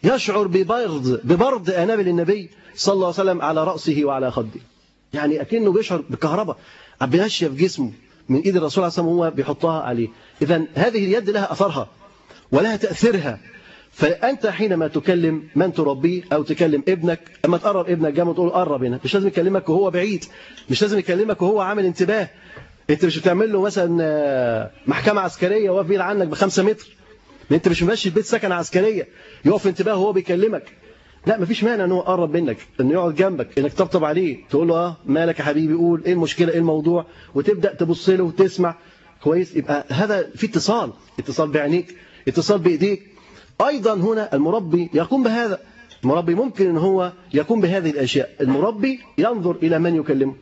يشعر ببرد ببرد انامل النبي صلى الله عليه وسلم على رأسه وعلى خده. يعني أكنه بيشعر بالكهرباء بينشف جسمه من إيد الرسول عليه الصلاة والسلام وهو بيحطها عليه. إذا هذه اليد لها أثرها ولها تأثيرها فأنت حينما تكلم من تربيه أو تكلم ابنك أما تقرب ابنك جنبه تقول قرب هنا مش لازم يكلمك وهو بعيد مش لازم يكلمك وهو عامل انتباه. أنت مش بتعمل له مثلا محكمة عسكرية وهو بعيد عنك بخمسة متر. أنت مش ماشي في بيت سكن عسكرية يقف انتباه وهو بيكلمك. لا مفيش مانع إن هو يقرب منك انه يقعد جنبك إنك تطبطب عليه تقول له آه مالك يا حبيبي؟ قول إيه المشكلة؟ إيه الموضوع؟ وتبدأ تبص له وتسمع. كويس يبقى هذا في اتصال اتصال بعينيك اتصال بإيديك. أيضا هنا المربي يقوم بهذا. المربي ممكن إن هو يقوم بهذه الأشياء. المربي ينظر إلى من يكلمه؟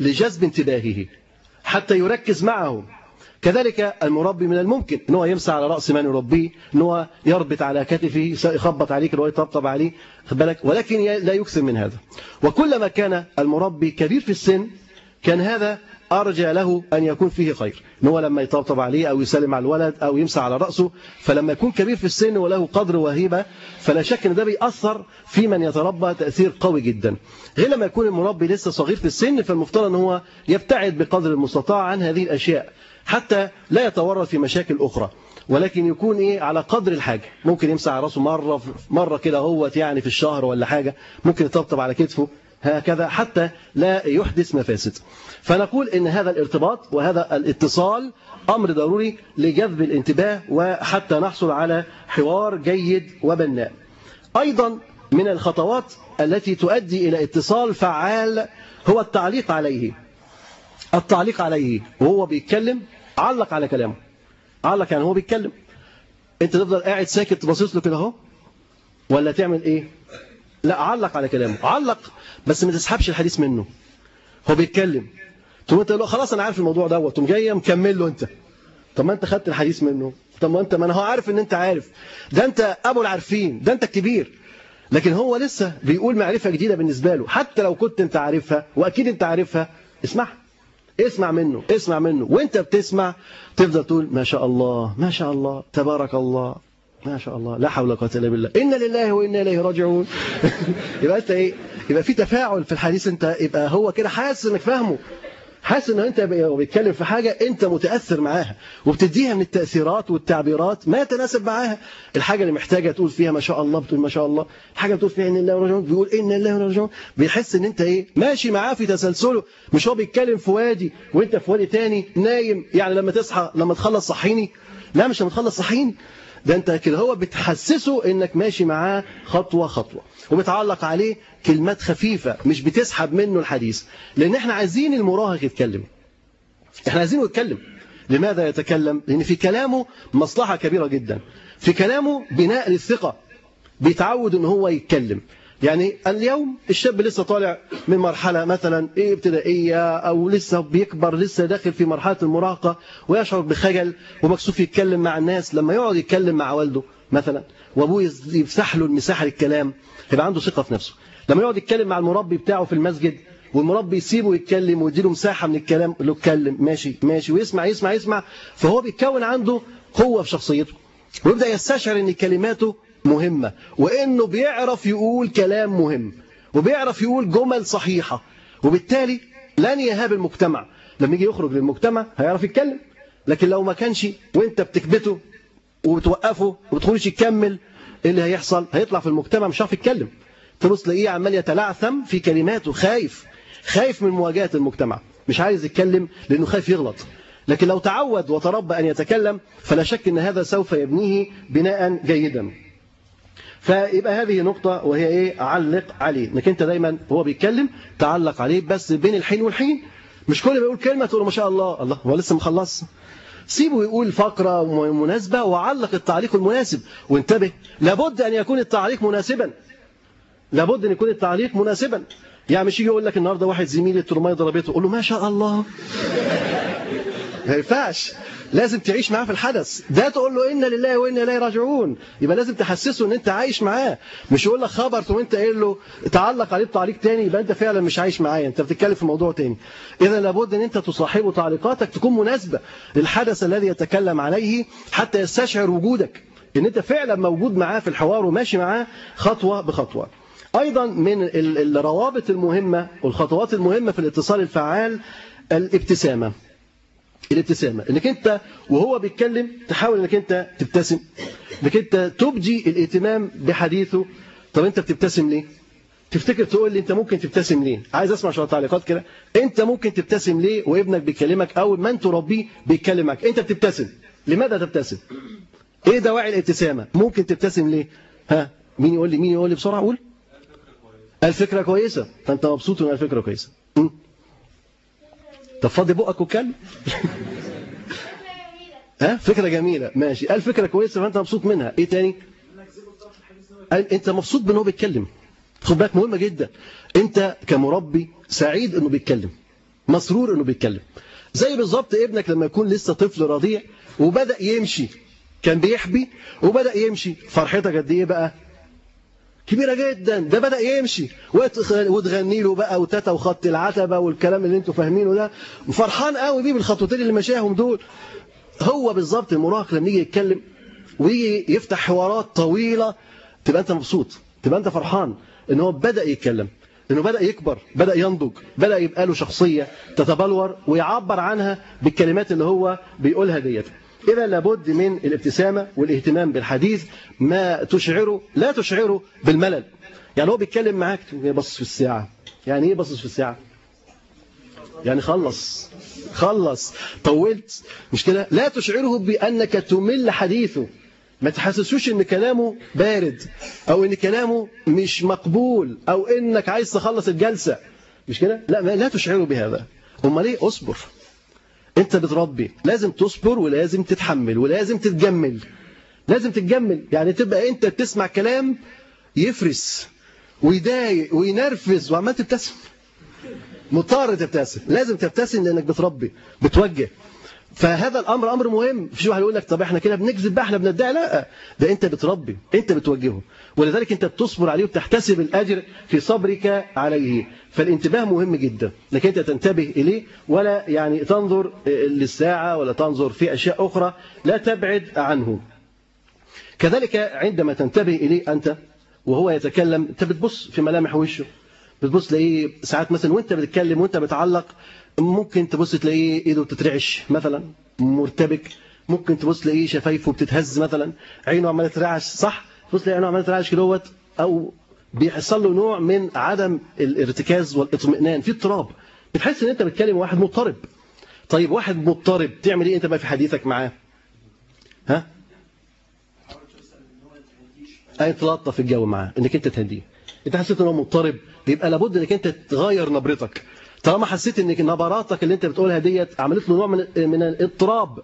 لجذب انتباهه حتى يركز معه. كذلك المربي من الممكن إن هو يمسح على رأس من يربيه إن هو يربط على كتفه يخبط عليك ان هو يطبطب عليه. بالك؟ ولكن لا يكثر من هذا. وكلما كان المربي كبير في السن كان هذا أرجى له أن يكون فيه خير. إن هو لما يطبطب عليه أو يسلم على الولد أو يمسح على رأسه فلما يكون كبير في السن وله قدر وهيبة فلا شك إن ده بيأثر في من يتربى تأثير قوي جدا. غير لما يكون المربي لسه صغير في السن فالمفترض إن هو يبتعد بقدر المستطاع عن هذه الأشياء حتى لا يتورط في مشاكل أخرى. ولكن يكون إيه؟ على قدر الحاجة. ممكن يمسح على رأسه مرة مرة كده هو يعني في الشهر ولا حاجة ممكن يطبطب على كتفه هكذا حتى لا يحدث مفاسد. فنقول إن هذا الارتباط وهذا الاتصال أمر ضروري لجذب الانتباه وحتى نحصل على حوار جيد وبناء. أيضا من الخطوات التي تؤدي إلى اتصال فعال هو التعليق عليه. التعليق عليه وهو بيتكلم علق على كلامه. علق يعني هو بيتكلم. أنت تفضل قاعد ساكت باصص له كده أهو ولا تعمل إيه؟ لا علق على كلامه علق بس ما تسحبش الحديث منه. هو بيتكلم. تقوم انت له خلاص أنا عارف الموضوع دوت. تقوم جاي مكمل له انت. طب ما انت خدت الحديث منه. طب ما انت ما أنا هو عارف ان انت عارف. ده انت أبو العارفين ده انت الكبير. لكن هو لسه بيقول معرفة جديدة بالنسبة له. حتى لو كنت انت عارفها وأكيد انت عارفها اسمعها اسمع منه اسمع منه. وانت بتسمع تفضل تقول ما شاء الله ما شاء الله تبارك الله. ما شاء الله. لا حول ولا قوة إلا بالله. إنا لله وإنا إليه راجعون. يبقى أنت إيه؟ يبقى في تفاعل في الحديث. أنت يبقى هو كده حاسس إنك فاهمه. حاسس إن أنت بيتكلم في حاجة أنت متأثر معاها. وبتديها من التأثيرات والتعبيرات ما يتناسب معاها. الحاجة اللي محتاجة تقول فيها ما شاء الله بتقول ما شاء الله. الحاجة بتقول فيها ان الله راجعون بيقول ان الله راجعون. بيحس إن أنت إيه؟ ماشي معاه في تسلسله. مش هو بيتكلم في وادي وأنت في وادي تاني نايم. يعني لما تصحى لما تخلص صحيني. لا مش لما تخلص صحيني. ده انت كده هو بتحسسه انك ماشي معاه خطوة خطوة وبتعلق عليه كلمات خفيفة مش بتسحب منه الحديث لأن إحنا عايزين المراهق يتكلم. إحنا عايزينه يتكلم. لماذا يتكلم؟ لأن في كلامه مصلحة كبيرة جدا. في كلامه بناء للثقة. بيتعود إن هو يتكلم. يعني اليوم الشاب لسه طالع من مرحلة مثلا إيه ابتدائية أو لسه بيكبر لسه داخل في مرحلة المراهقة ويشعر بخجل ومكسوف يتكلم مع الناس. لما يقعد يتكلم مع والده مثلا وأبوه يفتح له المساحة للكلام يبقى عنده ثقة في نفسه. لما يقعد يتكلم مع المربي بتاعه في المسجد والمربي يسيبه يتكلم ويديله مساحة من الكلام له اتكلم ماشي ماشي ويسمع يسمع يسمع فهو بيتكون عنده قوة في شخصيته. ويبدأ يستشعر إن كلماته مهمة وإنه بيعرف يقول كلام مهم وبيعرف يقول جمل صحيحة وبالتالي لن يهاب المجتمع. لما يجي يخرج للمجتمع هيعرف يتكلم لكن لو ما كانش وأنت بتكبته وبتوقفه وبتخليش يكمل إيه اللي هيحصل؟ هيطلع في المجتمع مش عارف يتكلم. تبص تلاقيه عمال يتلعثم في كلماته خايف خايف من مواجهة المجتمع. مش عايز يتكلم لأنه خايف يغلط. لكن لو تعود وتربى أن يتكلم فلا شك أن هذا سوف يبنيه بناء جيدا. فيبقى هذه نقطة وهي إيه؟ علق عليه. إنك أنت دايما هو بيتكلم تعلق عليه بس بين الحين والحين. مش كل ما يقول كلمة تقول ما شاء الله. الله هو لسه مخلص. سيبه يقول فقرة مناسبة وعلق التعليق المناسب. وانتبه لابد أن يكون التعليق مناسبا. لابد أن يكون التعليق مناسبا. يعني مش يجي يقول لك النهارده واحد زميلي الترماية ضربته قول له ما شاء الله. ما ينفعش. لازم تعيش معاه في الحدث. ده تقول له إنا لله وإنا إليه راجعون. يبقى لازم تحسسه إن أنت عايش معاه. مش يقول لك خبر ثم أنت قايل له تعلق عليه بتعليق تاني يبقى أنت فعلا مش عايش معايا. أنت بتتكلم في موضوع تاني. اذا لابد إن أنت تصاحبه تعليقاتك تكون مناسبة للحدث الذي يتكلم عليه حتى يستشعر وجودك. إن أنت فعلا موجود معاه في الحوار وماشي معاه خطوة بخطوة. أيضا من الروابط المهمة والخطوات المهمة في الاتصال الفعال الابتسامة. الابتسامة. إنك أنت وهو بيتكلم تحاول إنك أنت تبتسم. إنك أنت تبدي الاهتمام بحديثه. طب أنت بتبتسم ليه؟ تفتكر تقول لي أنت ممكن تبتسم ليه؟ عايز أسمع شوية تعليقات كده. أنت ممكن تبتسم ليه وابنك بيكلمك أو من تربيه بيكلمك؟ أنت بتبتسم. لماذا تبتسم؟ إيه دواعي الابتسامة؟ ممكن تبتسم ليه؟ ها؟ مين يقول لي؟ مين يقول لي بسرعة؟ قول. الفكرة كويسة. فأنت مبسوط من الفكرة كويسة. طب فضي بقك وكلم. ها؟ فكرة جميلة. ماشي. الفكرة كويسة فأنت مبسوط منها. إيه تاني؟ أنت مبسوط بأنه بيتكلم. خد بالك مهمة جدا. أنت كمربي سعيد أنه بيتكلم. مسرور أنه بيتكلم. زي بالظبط ابنك لما يكون لسه طفل رضيع وبدأ يمشي. كان بيحبي وبدأ يمشي. فرحتك قد إيه بقى؟ كبيرة جدا. ده بدأ يمشي. وتغني له بقى وتاتا وخط العتبة والكلام اللي أنتوا فاهمينه ده. وفرحان قوي بيه بالخطوتين اللي مشاهم دول. هو بالظبط المراهق لما يجي يتكلم ويجي يفتح حوارات طويلة تبقى انت مبسوط. تبقى انت فرحان ان هو بدأ يتكلم انه بدأ يكبر بدأ ينضج بدأ يبقى له شخصية تتبلور ويعبر عنها بالكلمات اللي هو بيقولها ديت. إذا لابد من الابتسامة والاهتمام بالحديث ما تشعره لا تشعره بالملل. يعني هو بيتكلم معاك بص في الساعة. يعني إيه بص في الساعة؟ يعني خلص خلص طولت. مش كده؟ لا تشعره بأنك تمل حديثه. ما تحسسوش إن كلامه بارد أو إن كلامه مش مقبول أو إنك عايز تخلص الجلسة. مش كده؟ لا لا تشعره بهذا. أمال إيه؟ اصبر. انت بتربي لازم تصبر ولازم تتحمل ولازم تتجمل. لازم تتجمل. يعني تبقى انت بتسمع كلام يفرس ويضايق وينرفز وعمال تبتسم. مضطر تبتسم. لازم تبتسم لأنك بتربي بتوجه. فهذا الأمر أمر مهم. في واحد يقول لك طب إحنا كده بنكذب بقى إحنا بندعي. لا ده أنت بتربي أنت بتوجهه. ولذلك أنت بتصبر عليه وبتحتسب الأجر في صبرك عليه. فالانتباه مهم جدا انك أنت تنتبه إليه ولا يعني تنظر للساعة ولا تنظر في أشياء أخرى لا تبعد عنه. كذلك عندما تنتبه إليه أنت وهو يتكلم أنت بتبص في ملامح وشه. بتبص تلاقيه ساعات مثلا وأنت بتتكلم وأنت بتعلق ممكن تبص تلاقيه إيده بتترعش مثلا مرتبك. ممكن تبص تلاقيه شفايفه بتتهز مثلا. عينه عمالة ترعش صح؟ تبص تلاقيه عينه عمالة ترعش كدهوت أو بيحصل له نوع من عدم الارتكاز والاطمئنان. في اضطراب. بتحس إن أنت بتكلم واحد مضطرب. طيب واحد مضطرب تعمل إيه أنت بقى في حديثك معاه؟ ها؟ أي تلطف الجو معاه إنك أنت تهديه. أنت حسيت إن هو مضطرب يبقى لابد إنك أنت تغير نبرتك. طالما حسيت إنك نبراتك اللي أنت بتقولها ديت عملت له نوع من من الاضطراب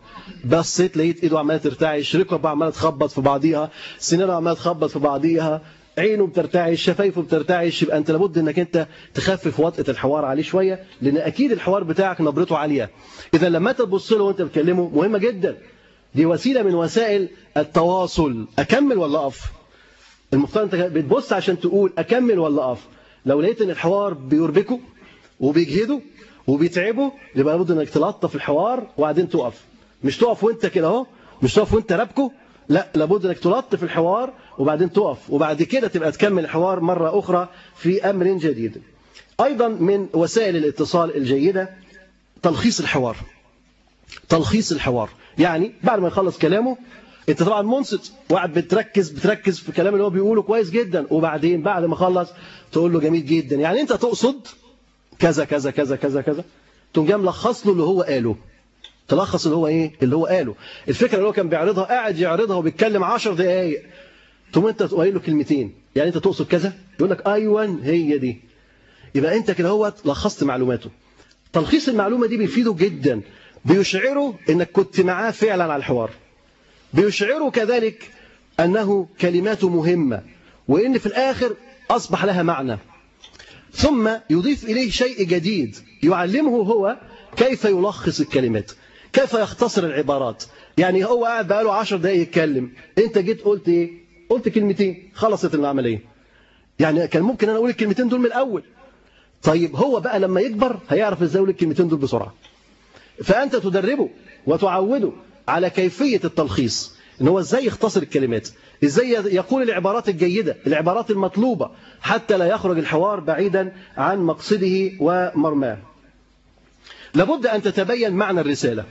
بصيت لقيت إيده عمالة ترتعش ركبه عمالة تخبط في بعضيها سنانه عمالة تخبط في بعضيها عينه بترتعش شفايفه بترتعش يبقى أنت لابد إنك أنت تخفف وطئه الحوار عليه شوية لأن أكيد الحوار بتاعك نبرته عالية. إذا لما تبص له وأنت بتكلمه مهمة جدا. دي وسيلة من وسائل التواصل. أكمل ولا أقف؟ المفترض أنت بتبص عشان تقول أكمل ولا أقف؟ لو لقيت إن الحوار بيربكه وبيجهده وبيتعبه يبقى لابد إنك تلطف الحوار وبعدين تقف. مش تقف وأنت كده أهو مش تقف وأنت رابكه لا لابد إنك تلطف الحوار وبعدين تقف. وبعد كده تبقى تكمل الحوار مرة أخرى في أمر جديد. أيضا من وسائل الاتصال الجيدة تلخيص الحوار. تلخيص الحوار. يعني بعد ما يخلص كلامه أنت طبعا منصت وقاعد بتركز بتركز في الكلام اللي هو بيقوله كويس جدا. وبعدين بعد ما خلص تقول له جميل جدا. يعني أنت تقصد كذا كذا كذا كذا كذا. تقوم جاي ملخص له اللي هو قاله. تلخص اللي هو إيه؟ اللي هو قاله. الفكرة اللي هو كان بيعرضها قاعد يعرضها وبيتكلم 10 دقائق تقوم أنت تقول له كلمتين. يعني أنت تقصد كذا؟ يقول لك أيوه هي دي. يبقى أنت كده هو لخصت معلوماته. تلخيص المعلومة دي بيفيده جدا. بيشعره إنك كنت معاه فعلا على الحوار. بيشعره كذلك أنه كلماته مهمة. وإن في الآخر أصبح لها معنى. ثم يضيف إليه شيء جديد. يعلمه هو كيف يلخص الكلمات كيف يختصر العبارات. يعني هو قاعد بقاله 10 دقايق يتكلم. أنت جيت قلت إيه؟ قلت كلمتين خلصت العملية. يعني كان ممكن أنا أقول الكلمتين دول من الأول. طيب هو بقى لما يكبر هيعرف إزاي يقول الكلمتين دول بسرعة. فأنت تدربه وتعوده على كيفية التلخيص. إن هو إزاي يختصر الكلمات؟ إزاي يقول العبارات الجيدة العبارات المطلوبة حتى لا يخرج الحوار بعيدا عن مقصده ومرماه. لابد أن تتبين معنى الرسالة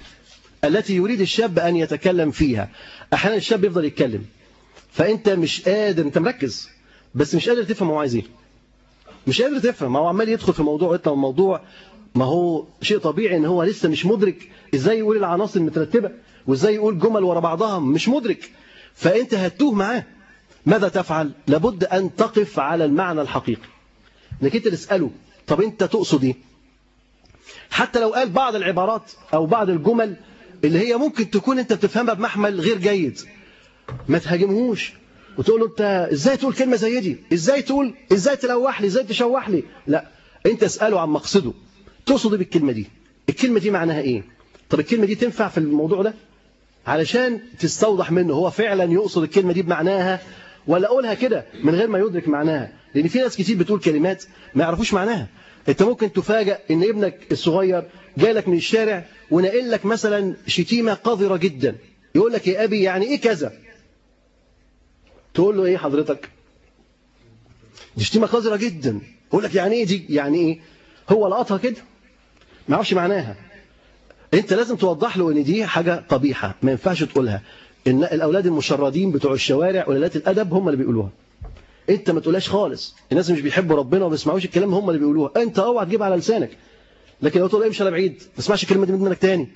التي يريد الشاب أن يتكلم فيها. أحيانا الشاب يفضل يتكلم. فأنت مش قادر أنت مركز بس مش قادر تفهم هو عايز إيه. مش قادر تفهم. هو عمال يدخل في موضوع يطلع الموضوع ما هو شيء طبيعي إن هو لسه مش مدرك إزاي يقول العناصر المترتبة. وازاي يقول جمل ورا بعضها مش مدرك. فأنت هتوه معاه. ماذا تفعل؟ لابد أن تقف على المعنى الحقيقي. إنك أنت تسأله طب أنت تقصد إيه؟ حتى لو قال بعض العبارات أو بعض الجمل اللي هي ممكن تكون أنت بتفهمها بمحمل غير جيد. ما تهاجمهوش. وتقول له أنت إزاي تقول كلمة زي دي؟ إزاي تقول؟ إزاي تلوح لي؟ إزاي تشوح لي؟ لا أنت اسأله عن مقصده. تقصد بالكلمة دي؟ الكلمة دي معناها إيه؟ طب الكلمة دي تنفع في الموضوع ده؟ علشان تستوضح منه هو فعلا يقصد الكلمة دي بمعناها ولا أقولها كده من غير ما يدرك معناها؟ لأن في ناس كتير بتقول كلمات ما يعرفوش معناها. أنت ممكن تفاجئ إن ابنك الصغير جاي لك من الشارع ونقل لك مثلا شتيمة قذرة جدا. يقول لك يا أبي يعني إيه كذا؟ تقول له إيه حضرتك؟ دي شتيمة قذرة جدا. يقول لك يعني إيه دي؟ يعني إيه؟ هو لقطها كده؟ ما يعرفش معناها. انت لازم توضح له ان دي حاجة قبيحة ما ينفعش تقولها. إن الأولاد المشردين بتوع الشوارع قلالات الأدب هم اللي بيقولوها. انت ما تقولهاش خالص. الناس مش بيحبوا ربنا وما بيسمعوش الكلام هم اللي بيقولوها. انت اوعى تجيب على لسانك. لكن لو تقول امشي على بعيد ما تسمعش الكلمة دي منك تاني.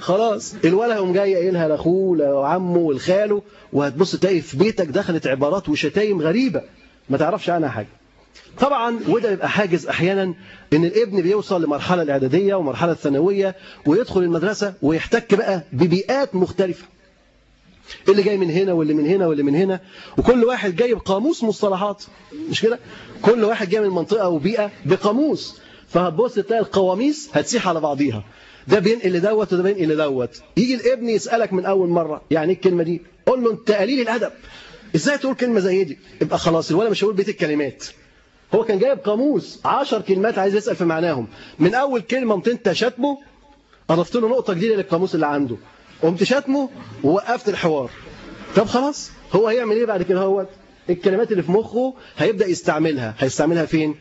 خلاص. الولد هيقوم جاي قايلها لأخوه لعمه ولخاله وهتبص تلاقي في بيتك دخلت عبارات وشتايم غريبة. ما تعرفش عنها حاجة. طبعا وده بيبقى حاجز أحيانا إن الابن بيوصل لمرحلة الإعدادية ومرحلة الثانوية ويدخل المدرسة ويحتك بقى ببيئات مختلفة. اللي جاي من هنا واللي من هنا واللي من هنا. وكل واحد جاي بقاموس مصطلحات. مش كده؟ كل واحد جاي من منطقة وبيئه بقاموس. فهتبص تلاقي القواميس هتسيح على بعضيها. ده بينقل لدوت وده بينقل لدوت يجي الابن يسألك من أول مرة. يعني إيه الكلمة دي؟ قول له أنت قليل الأدب. إزاي تقول كلمة زي دي؟ يبقى خلاص الولد مش هيقول بيت الكلمات. هو كان جايب قاموس 10 كلمات عايز يسأل في معناهم. من أول كلمة قمت أنت شاتمه أضفت له نقطة جديدة للقاموس اللي عنده. قمت شاتمه ووقفت الحوار. طب خلاص هو هيعمل إيه بعد كده؟ هو الكلمات اللي في مخه هيبدأ يستعملها. هيستعملها فين؟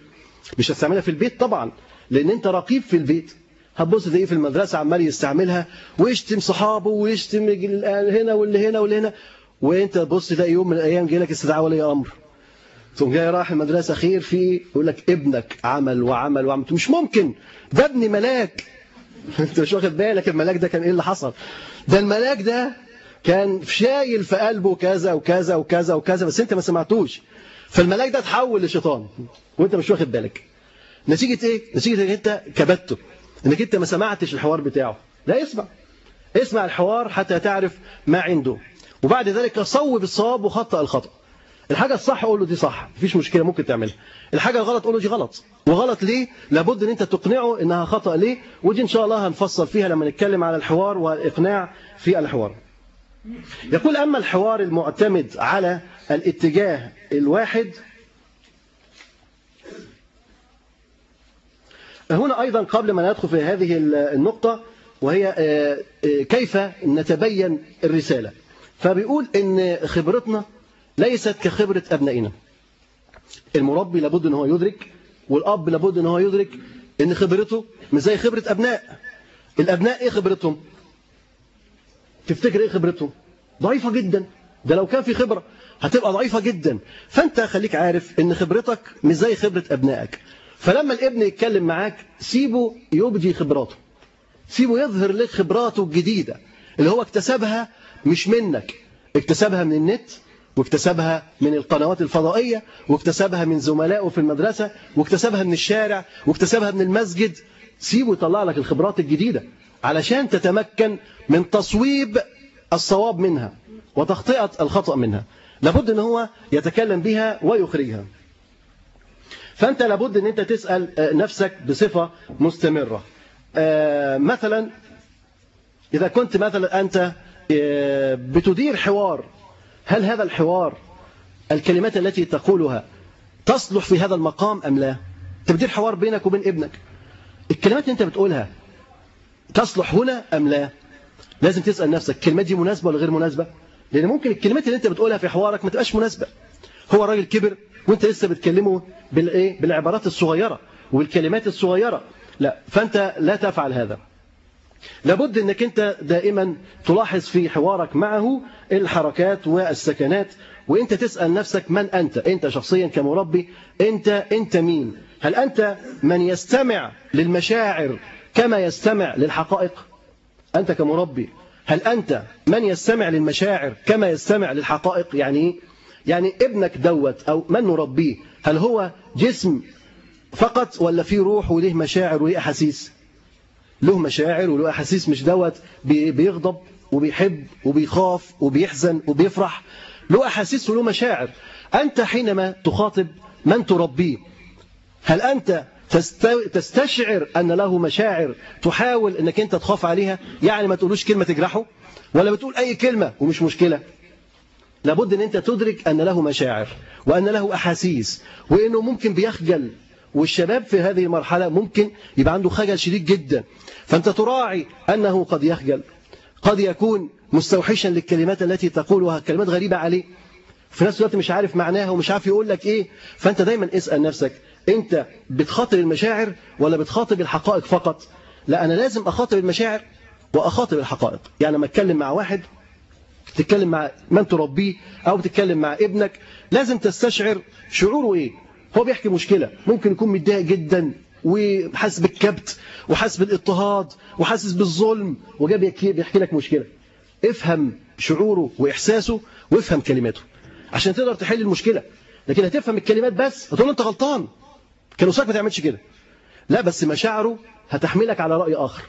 مش هيستعملها في البيت طبعا لأن أنت رقيب في البيت. هتبص تلاقيه في المدرسة عمال يستعملها ويشتم صحابه ويشتم هنا واللي هنا واللي هنا. وأنت تبص تلاقي يوم من الأيام جاي لك استدعاء ولي أمر. تقوم جاي رايح المدرسة خير في يقول لك ابنك عمل وعمل وعمل. مش ممكن. ده ابن ملاك. أنت مش واخد بالك الملاك ده كان إيه اللي حصل؟ ده الملاك ده كان شايل في قلبه كذا وكذا وكذا وكذا بس أنت ما سمعتوش. فالملاك ده اتحول لشيطان. وأنت مش واخد بالك. نتيجة إيه؟ نتيجة إنك أنت كبته إنك أنت ما سمعتش الحوار بتاعه. لا اسمع. اسمع الحوار حتى تعرف ما عنده. وبعد ذلك صوب الصواب وخطأ الخطأ. الحاجة الصح قول له دي صح مفيش مشكلة ممكن تعملها. الحاجة الغلط قول له دي غلط. وغلط ليه؟ لابد إن أنت تقنعه إنها خطأ ليه ودي إن شاء الله هنفصل فيها لما نتكلم على الحوار والإقناع في الحوار. يقول أما الحوار المعتمد على الاتجاه الواحد هنا أيضا قبل ما ندخل في هذه النقطة وهي كيف نتبين الرسالة. فبيقول إن خبرتنا ليست كخبرة أبنائنا. المربي لابد إن هو يدرك والأب لابد إن هو يدرك إن خبرته مش زي خبرة أبناء. الأبناء إيه خبرتهم؟ تفتكر إيه خبرته ضعيفة جدا. ده لو كان في خبرة هتبقى ضعيفة جدا. فأنت خليك عارف إن خبرتك مش زي خبرة أبنائك. فلما الابن يتكلم معاك سيبه يبدي خبراته. سيبه يظهر لك خبراته الجديدة اللي هو اكتسبها مش منك اكتسبها من النت واكتسبها من القنوات الفضائية واكتسبها من زملائه في المدرسة واكتسبها من الشارع واكتسبها من المسجد. سيبه يطلع لك الخبرات الجديدة علشان تتمكن من تصويب الصواب منها وتخطئة الخطأ منها. لابد إن هو يتكلم بها ويخرجها. فأنت لابد إن أنت تسأل نفسك بصفة مستمرة. مثلا إذا كنت مثلا أنت بتدير حوار هل هذا الحوار الكلمات التي تقولها تصلح في هذا المقام أم لا؟ أنت بتدير حوار بينك وبين ابنك. الكلمات اللي أنت بتقولها تصلح هنا أم لا؟ لازم تسأل نفسك الكلمات دي مناسبة ولا غير مناسبة؟ لأن ممكن الكلمات اللي أنت بتقولها في حوارك ما تبقاش مناسبة. هو راجل كبر وأنت لسه بتكلمه بالايه بالعبارات الصغيرة والكلمات الصغيرة. لا فأنت لا تفعل هذا. لابد انك انت دائما تلاحظ في حوارك معه الحركات والسكنات وانت تسأل نفسك من أنت؟ انت شخصيا كمربي انت انت مين؟ هل أنت من يستمع للمشاعر كما يستمع للحقائق؟ أنت كمربي هل أنت من يستمع للمشاعر كما يستمع للحقائق؟ يعني يعني ابنك دوت أو من نربيه هل هو جسم فقط ولا فيه روح وليه مشاعر وليه أحاسيس؟ له مشاعر وله أحاسيس مش دوت بيغضب وبيحب وبيخاف وبيحزن وبيفرح. له أحاسيس وله مشاعر. أنت حينما تخاطب من تربيه هل أنت تستشعر أن له مشاعر تحاول إنك أنت تخاف عليها؟ يعني ما تقولوش كلمة تجرحه ولا بتقول أي كلمة ومش مشكلة. لابد إن أنت تدرك أن له مشاعر وأن له أحاسيس وإنه ممكن بيخجل. والشباب في هذه المرحلة ممكن يبقى عنده خجل شديد جدا. فأنت تراعي أنه قد يخجل قد يكون مستوحشا للكلمات التي تقولها كلمات غريبة عليه. في نفس الوقت مش عارف معناها ومش عارف يقول لك إيه. فأنت دايما اسأل نفسك أنت بتخاطب المشاعر ولا بتخاطب الحقائق فقط؟ لا أنا لازم أخاطب المشاعر وأخاطب الحقائق. يعني لما أتكلم مع واحد تتكلم مع من تربيه أو تتكلم مع ابنك لازم تستشعر شعوره إيه. هو بيحكي مشكلة ممكن يكون متضايق جدا. وحاسس بالكبت وحاسس بالاضطهاد وحاسس بالظلم وجاي بيحكي لك مشكلة. افهم شعوره وإحساسه وافهم كلماته. عشان تقدر تحل المشكلة. لكن هتفهم الكلمات بس هتقول أنت غلطان. كان وصاك ما تعملش كده. لا بس مشاعره هتحملك على رأي آخر.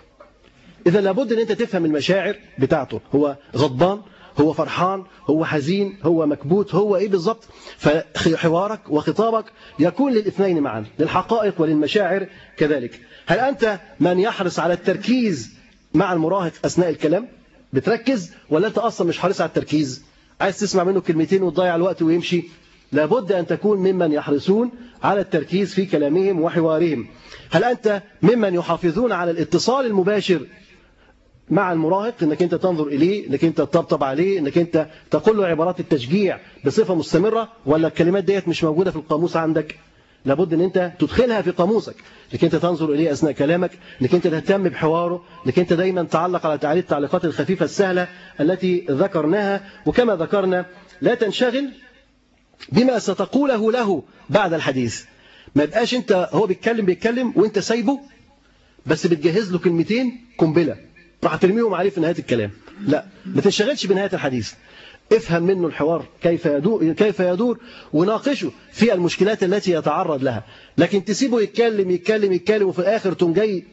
إذا لابد أن أنت تفهم المشاعر بتاعته. هو غضبان هو فرحان هو حزين هو مكبوت هو إيه بالظبط فحوارك وخطابك يكون للاثنين معا للحقائق وللمشاعر كذلك. هل أنت من يحرص على التركيز مع المراهق أثناء الكلام؟ بتركز ولا أنت أصلا مش حريص على التركيز؟ عايز تسمع منه كلمتين وتضيع الوقت ويمشي؟ لابد أن تكون ممن يحرصون على التركيز في كلامهم وحوارهم. هل أنت ممن يحافظون على الاتصال المباشر مع المراهق انك انت تنظر اليه انك انت تطبطب عليه انك انت تقول له عبارات التشجيع بصفة مستمرة ولا الكلمات ديت مش موجودة في القاموس عندك؟ لابد ان انت تدخلها في قاموسك. انك انت تنظر اليه اثناء كلامك انك انت تهتم بحواره انك انت دايما تعلق على تعليق التعليقات الخفيفة السهلة التي ذكرناها. وكما ذكرنا لا تنشغل بما ستقوله له بعد الحديث. ما يبقاش انت هو بيتكلم بيتكلم وانت سايبه بس بتجهز له كلمتين قنبلة. راح ترميهم عليه في نهاية الكلام. لا ما تنشغلش بنهاية الحديث. افهم منه الحوار كيف يدور, كيف يدور وناقشه في المشكلات التي يتعرض لها. لكن تسيبه يتكلم يتكلم يتكلم وفي الآخر تقوم جاي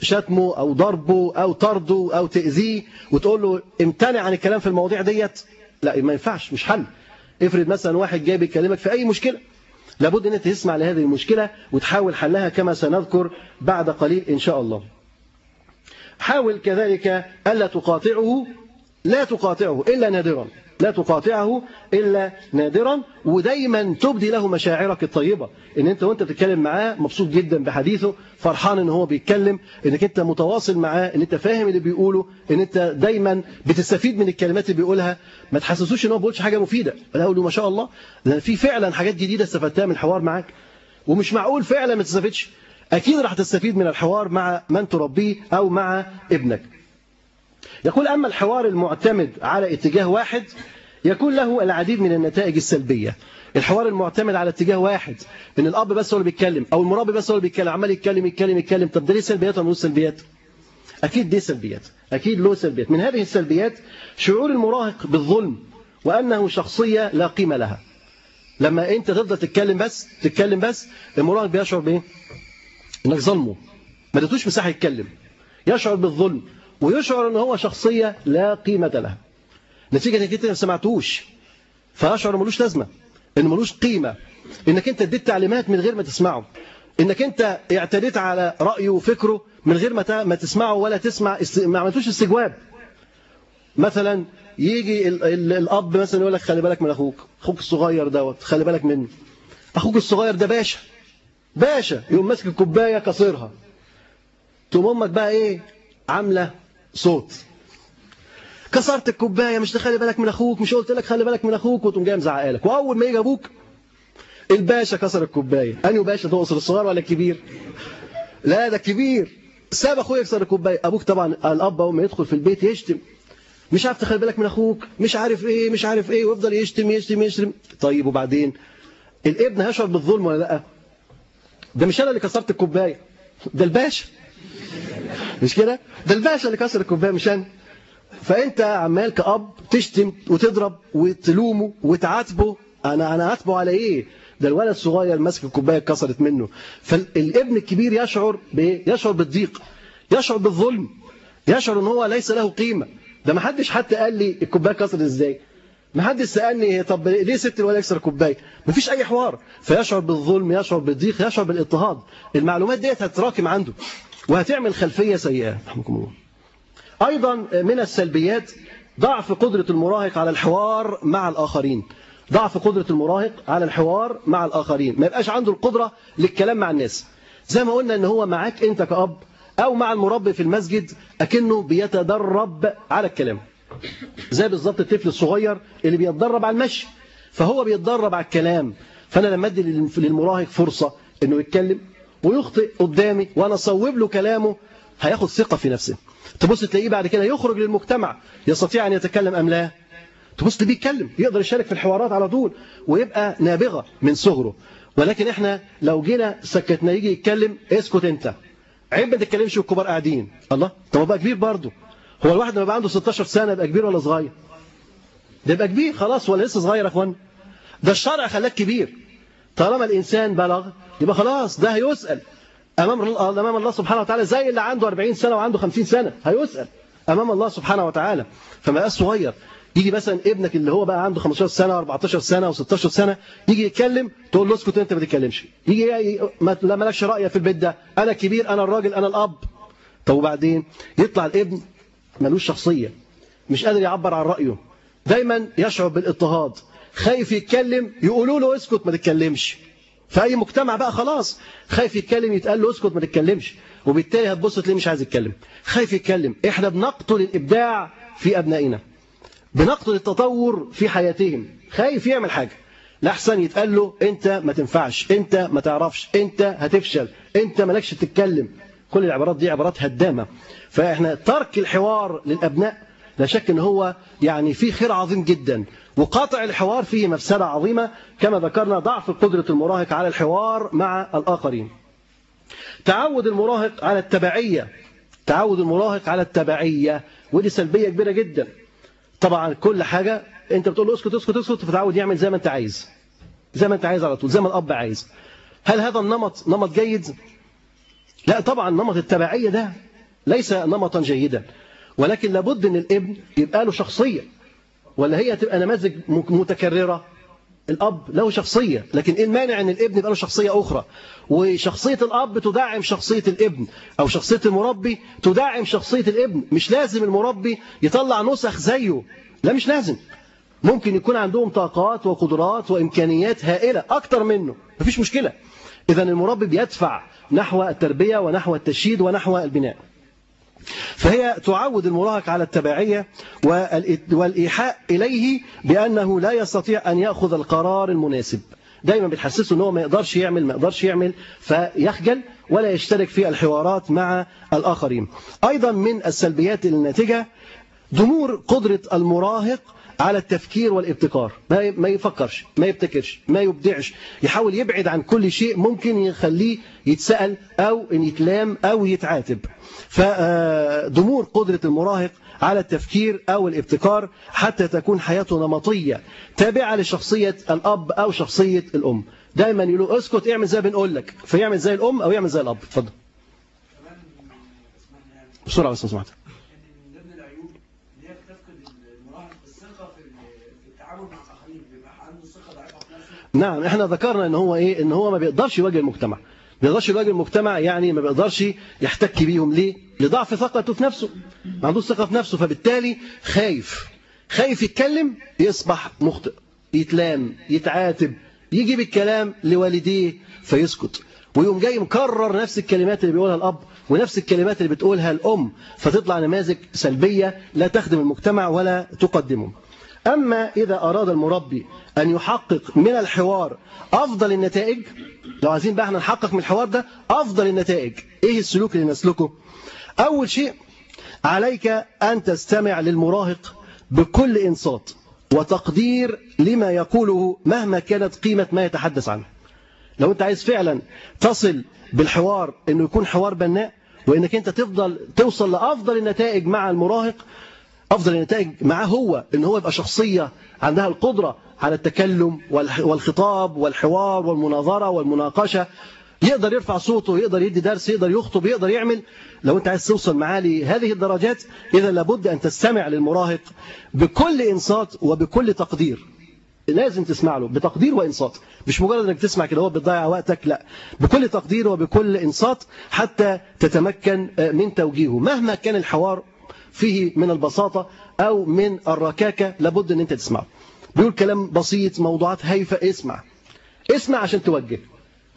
شتمه أو ضربه أو طرده أو تأذيه وتقول له امتنع عن الكلام في المواضيع ديت. لا ما ينفعش مش حل. افرض مثلا واحد جاي بيكلمك في أي مشكلة لابد إن أنت تسمع لهذه المشكلة وتحاول حلها كما سنذكر بعد قليل إن شاء الله. حاول كذلك ألا تقاطعه لا تقاطعه إلا نادرا لا تقاطعه إلا نادرا ودايما تبدي له مشاعرك الطيبة. إن أنت وأنت بتتكلم معاه مبسوط جدا بحديثه فرحان إن هو بيتكلم إنك أنت متواصل معاه إن أنت فاهم اللي بيقوله إن أنت دايما بتستفيد من الكلمات اللي بيقولها. ما تحسسوش إن هو بيقولش حاجة مفيدة. لا أقول له ما شاء الله لأن في فعلا حاجات جديدة استفدتها من الحوار معاك. ومش معقول فعلا ما تستفدش. أكيد راح تستفيد من الحوار مع من تربيه أو مع ابنك. يقول أما الحوار المعتمد على اتجاه واحد يكون له العديد من النتائج السلبية. الحوار المعتمد على اتجاه واحد إن الأب بس هو اللي بيتكلم أو المربي بس هو اللي بيتكلم عمال يتكلم يتكلم يتكلم طب ده ليه سلبيات ولا سلبيات؟ أكيد دي سلبيات أكيد له سلبيات. من هذه السلبيات شعور المراهق بالظلم وأنه شخصية لا قيمة لها. لما أنت تفضل تتكلم بس تتكلم بس المراهق بيشعر بإيه؟ انك ظلمه. ما اديتوش مساحة يتكلم. يشعر بالظلم ويشعر إن هو شخصية لا قيمة لها. نتيجة إنك أنت ما سمعتوش فيشعر ملوش لازمة إنه ملوش قيمة. إنك أنت اديت تعليمات من غير ما تسمعه. إنك أنت اعتديت على رأيه وفكره من غير ما ما تسمعه ولا تسمع ما عملتوش استجواب. مثلا يجي ال ال الأب مثلا يقول لك خلي بالك من أخوك أخوك الصغير دوت خلي بالك منه. أخوك الصغير ده باشا. باشا يقوم ماسك الكوباية كسرها تقوم أمك بقى إيه؟ عاملة صوت. كسرت الكوباية مش تخلي بالك من أخوك مش قلت لك خلي بالك من أخوك وتقوم جاي مزعقه لك وأول ما يجي أبوك الباشا كسر الكوباية. أنهي باشا تقصد الصغير ولا الكبير؟ لا ده الكبير ساب أخويا يكسر الكوباية. أبوك طبعا الأب أول ما يدخل في البيت يشتم. مش عارف تخلي بالك من أخوك مش عارف إيه مش عارف إيه ويفضل يشتم يشتم يشتم. طيب وبعدين؟ الابن هيشعر بالظلم ولا لأ؟ ده مش أنا اللي كسرت الكوباية. ده الباشا. مش كده؟ ده الباشا اللي كسر الكوباية مش أنا. فأنت عمال كأب تشتم وتضرب وتلومه وتعاتبه. أنا أنا عاتبه على إيه؟ ده الولد الصغير ماسك الكوباية اتكسرت منه. فالابن الكبير يشعر بايه يشعر بالضيق يشعر بالظلم يشعر إن هو ليس له قيمة. ده ما حدش حتى قال لي الكوباية اتكسرت إزاي. ما حدش سألني طب ليه سبت الولد يكسر الكوباية؟ ما فيش أي حوار. فيشعر بالظلم يشعر بالضيق يشعر بالاضطهاد. المعلومات ديت هتراكم عنده وهتعمل خلفية سيئة. رحمكم الله. أيضا من السلبيات ضعف قدرة المراهق على الحوار مع الآخرين. ضعف قدرة المراهق على الحوار مع الآخرين. ما يبقاش عنده القدرة للكلام مع الناس. زي ما قلنا إن هو معاك أنت كأب أو مع المربي في المسجد أكنه بيتدرب على الكلام. زي بالظبط الطفل الصغير اللي بيتدرب على المشي. فهو بيتدرب على الكلام. فأنا لما أدي للمراهق فرصة أنه يتكلم ويخطئ قدامي وأنا أصوب له كلامه هياخد ثقة في نفسه. تبص تلاقيه بعد كده يخرج للمجتمع. يستطيع أن يتكلم أم لا؟ تبص تلاقيه بيتكلم يقدر يشارك في الحوارات على طول ويبقى نابغة من صغره. ولكن إحنا لو جينا سكتنا يجي يتكلم اسكت أنت. عيب ما تتكلمش والكبار قاعدين. الله؟ طب بقى كبير برضه. هو الواحد لما يبقى عنده 16 سنة يبقى كبير ولا صغير؟ ده يبقى كبير خلاص ولا لسه صغير يا اخوان. ده الشرع خلاك كبير. طالما الإنسان بلغ يبقى خلاص ده هيسأل. أمام أمام الله سبحانه وتعالى زي اللي عنده 40 سنة وعنده 50 سنة هيسأل. أمام الله سبحانه وتعالى. فما بقاش صغير. يجي مثلا ابنك اللي هو بقى عنده 15 سنة و14 سنة و16 سنة يجي يتكلم تقول له اسكت انت ما تتكلمش. يجي لا مالكش رأي في البيت ده. أنا كبير أنا الراجل أنا الأب. طب وبعدين؟ يطلع الابن ملوش شخصية مش قادر يعبر عن رأيه. دايما يشعر بالاضطهاد. خايف يتكلم يقولوا له اسكت ما تتكلمش. في أي مجتمع بقى خلاص خايف يتكلم يتقال له اسكت ما تتكلمش. وبالتالي هتبص تلاقيه مش عايز يتكلم. خايف يتكلم. إحنا بنقتل الإبداع في أبنائنا. بنقتل التطور في حياتهم. خايف يعمل حاجة. لاحسن يتقال له أنت ما تنفعش. أنت ما تعرفش. أنت هتفشل. أنت مالكش تتكلم. كل العبارات دي عبارات هدامة. فإحنا ترك الحوار للأبناء لا شك إن هو يعني فيه خير عظيم جدا. وقاطع الحوار فيه مفسدة عظيمة كما ذكرنا ضعف قدرة المراهق على الحوار مع الآخرين. تعود المراهق على التبعية. تعود المراهق على التبعية ودي سلبية كبيرة جدا. طبعا كل حاجة أنت بتقول له اسكت اسكت اسكت فتعود يعمل زي ما أنت عايز. زي ما أنت عايز على طول زي ما الأب عايز. هل هذا النمط نمط جيد؟ لا طبعا نمط التبعية ده ليس نمطا جيدا ولكن لابد إن الإبن يبقى له شخصية ولا هي تبقى نماذج متكررة؟ الأب له شخصية لكن إيه المانع أن الإبن يبقى له شخصية أخرى؟ وشخصية الأب تدعم شخصية الإبن أو شخصية المربي تدعم شخصية الإبن. مش لازم المربي يطلع نسخ زيه لا مش لازم. ممكن يكون عندهم طاقات وقدرات وإمكانيات هائلة أكتر منه مفيش مشكلة. إذا المربي بيدفع نحو التربية ونحو التشييد ونحو البناء. فهي تعود المراهق على التبعية والإيحاء إليه بأنه لا يستطيع أن يأخذ القرار المناسب. دايما بتحسسه أنه ما يقدرش يعمل ما يقدرش يعمل فيخجل ولا يشترك في الحوارات مع الآخرين. أيضا من السلبيات الناتجة ضمور قدرة المراهق على التفكير والابتكار. ما ما يفكرش ما يبتكرش ما يبدعش. يحاول يبعد عن كل شيء ممكن يخليه يتسأل أو إن يتلام أو يتعاتب. فضمور قدرة المراهق على التفكير أو الابتكار حتى تكون حياته نمطية تابعة لشخصية الأب أو شخصية الأم. دايما يقولوا اسكت اعمل زي بنقول لك. فيعمل زي الأم أو يعمل زي الأب. اتفضل بسرعة بس لو سمحت من ضمن العيوب ان هي بتفقد المراهق الثقه في في التعامل مع الاخرين بيبقى عنده ثقه ضعيفه في نفسه نعم إحنا ذكرنا إن هو إيه إن هو ما بيقدرش يواجه المجتمع. ما بيقدرش يواجه المجتمع يعني ما بيقدرش يحتك بيهم. ليه؟ لضعف ثقته في نفسه. ما عندوش ثقة في نفسه فبالتالي خايف. خايف يتكلم يصبح مخطئ يتلام يتعاتب يجيب الكلام لوالديه فيسكت. ويقوم جاي مكرر نفس الكلمات اللي بيقولها الأب ونفس الكلمات اللي بتقولها الأم فتطلع نماذج سلبية لا تخدم المجتمع ولا تقدمه. أما إذا أراد المربي أن يحقق من الحوار أفضل النتائج لو عايزين بقى إحنا نحقق من الحوار ده أفضل النتائج. إيه السلوك اللي نسلكه؟ أول شيء عليك أن تستمع للمراهق بكل إنصات وتقدير لما يقوله مهما كانت قيمة ما يتحدث عنه. لو أنت عايز فعلا تصل بالحوار أنه يكون حوار بناء وأنك أنت تفضل توصل لأفضل النتائج مع المراهق أفضل النتائج معاه هو إن هو يبقى شخصية عندها القدرة على التكلم والخطاب والحوار والمناظرة والمناقشة. يقدر يرفع صوته يقدر يدي درس يقدر يخطب يقدر يعمل. لو أنت عايز توصل معاه لهذه الدرجات اذا لابد أن تستمع للمراهق بكل إنصات وبكل تقدير. لازم تسمع له بتقدير وإنصات. مش مجرد إنك تسمع كده هو بتضيع وقتك لا. بكل تقدير وبكل إنصات حتى تتمكن من توجيهه. مهما كان الحوار فيه من البساطة أو من الركاكة لابد أن أنت تسمعه. بيقول كلام بسيط موضوعات هايفة اسمع. اسمع عشان توجه.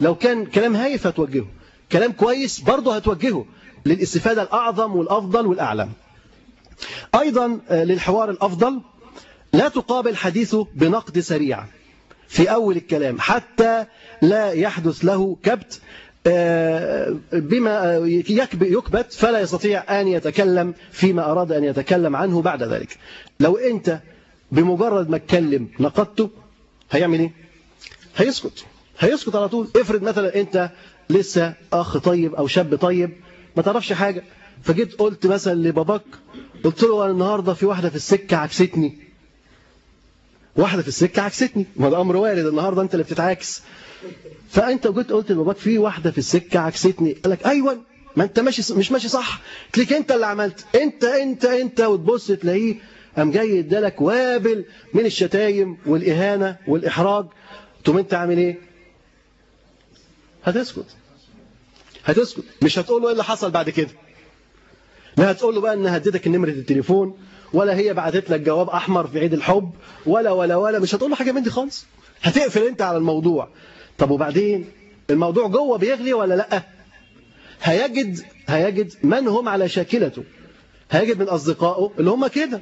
لو كان كلام هايف هتوجهه. كلام كويس برضه هتوجهه للاستفادة الأعظم والأفضل والأعلى أيضا آه، للحوار الأفضل لا تقابل حديثه بنقد سريع في أول الكلام حتى لا يحدث له كبت. بما آه، يكب- يكبت فلا يستطيع أن يتكلم فيما أراد أن يتكلم عنه بعد ذلك. لو أنت بمجرد ما اتكلم نقدته هيعمل إيه؟ هيسكت. هيسكت على طول. افرض مثلا أنت لسه أخ طيب أو شاب طيب ما تعرفش حاجة فجيت قلت مثلا لباباك قلت له أنا النهاردة في واحدة في السكة عكستني. واحدة في السكة عكستني. ما ده أمر وارد النهاردة أنت اللي بتتعاكس. فأنت جيت قلت لباباك في واحدة في السكة عكستني. قال لك أيوه ما أنت ماشي مش ماشي صح. تلاقيك أنت اللي عملت. أنت أنت أنت. وتبص تلاقيه قام جاي يدالك وابل من الشتايم والإهانة والإحراج. تقوم أنت عامل إيه؟ هتسكت. هتسكت. مش هتقول له إيه اللي حصل بعد كده. لا هتقول له بقى ان هديتك نمره التليفون. ولا هي بعتت لك جواب أحمر في عيد الحب ولا ولا ولا مش هتقول له حاجة من دي خالص. هتقفل أنت على الموضوع. طب وبعدين؟ الموضوع جوه بيغلي ولا لأ؟ هيجد هيجد من هم على شاكلته. هيجد من أصدقائه اللي هم كده.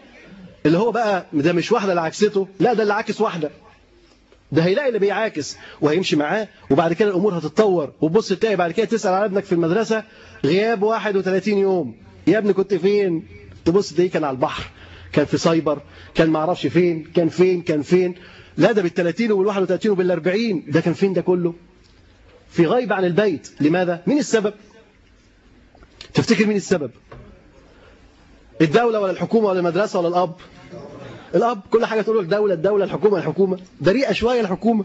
اللي هو بقى ده مش واحدة اللي عكسته لا ده اللي عاكس واحدة. ده هيلاقي اللي بيعاكس وهيمشي معاه وبعد كده الأمور هتتطور. وبص تلاقي بعد كده تسأل على ابنك في المدرسة غياب 31 يوم. يا ابني كنت فين؟ تبص تلاقيه كان على البحر. كان في سايبر كان ما أعرفش فين كان فين كان فين. لا ده بال 30 وبال 31 وبال 40 ده كان فين ده كله؟ في غيب عن البيت. لماذا؟ مين السبب. تفتكر مين السبب؟ الدولة ولا الحكومة ولا المدرسة ولا الأب؟ الأب كل حاجة تقول الدولة الدولة الحكومة الحكومة. بريئة شوية الحكومة.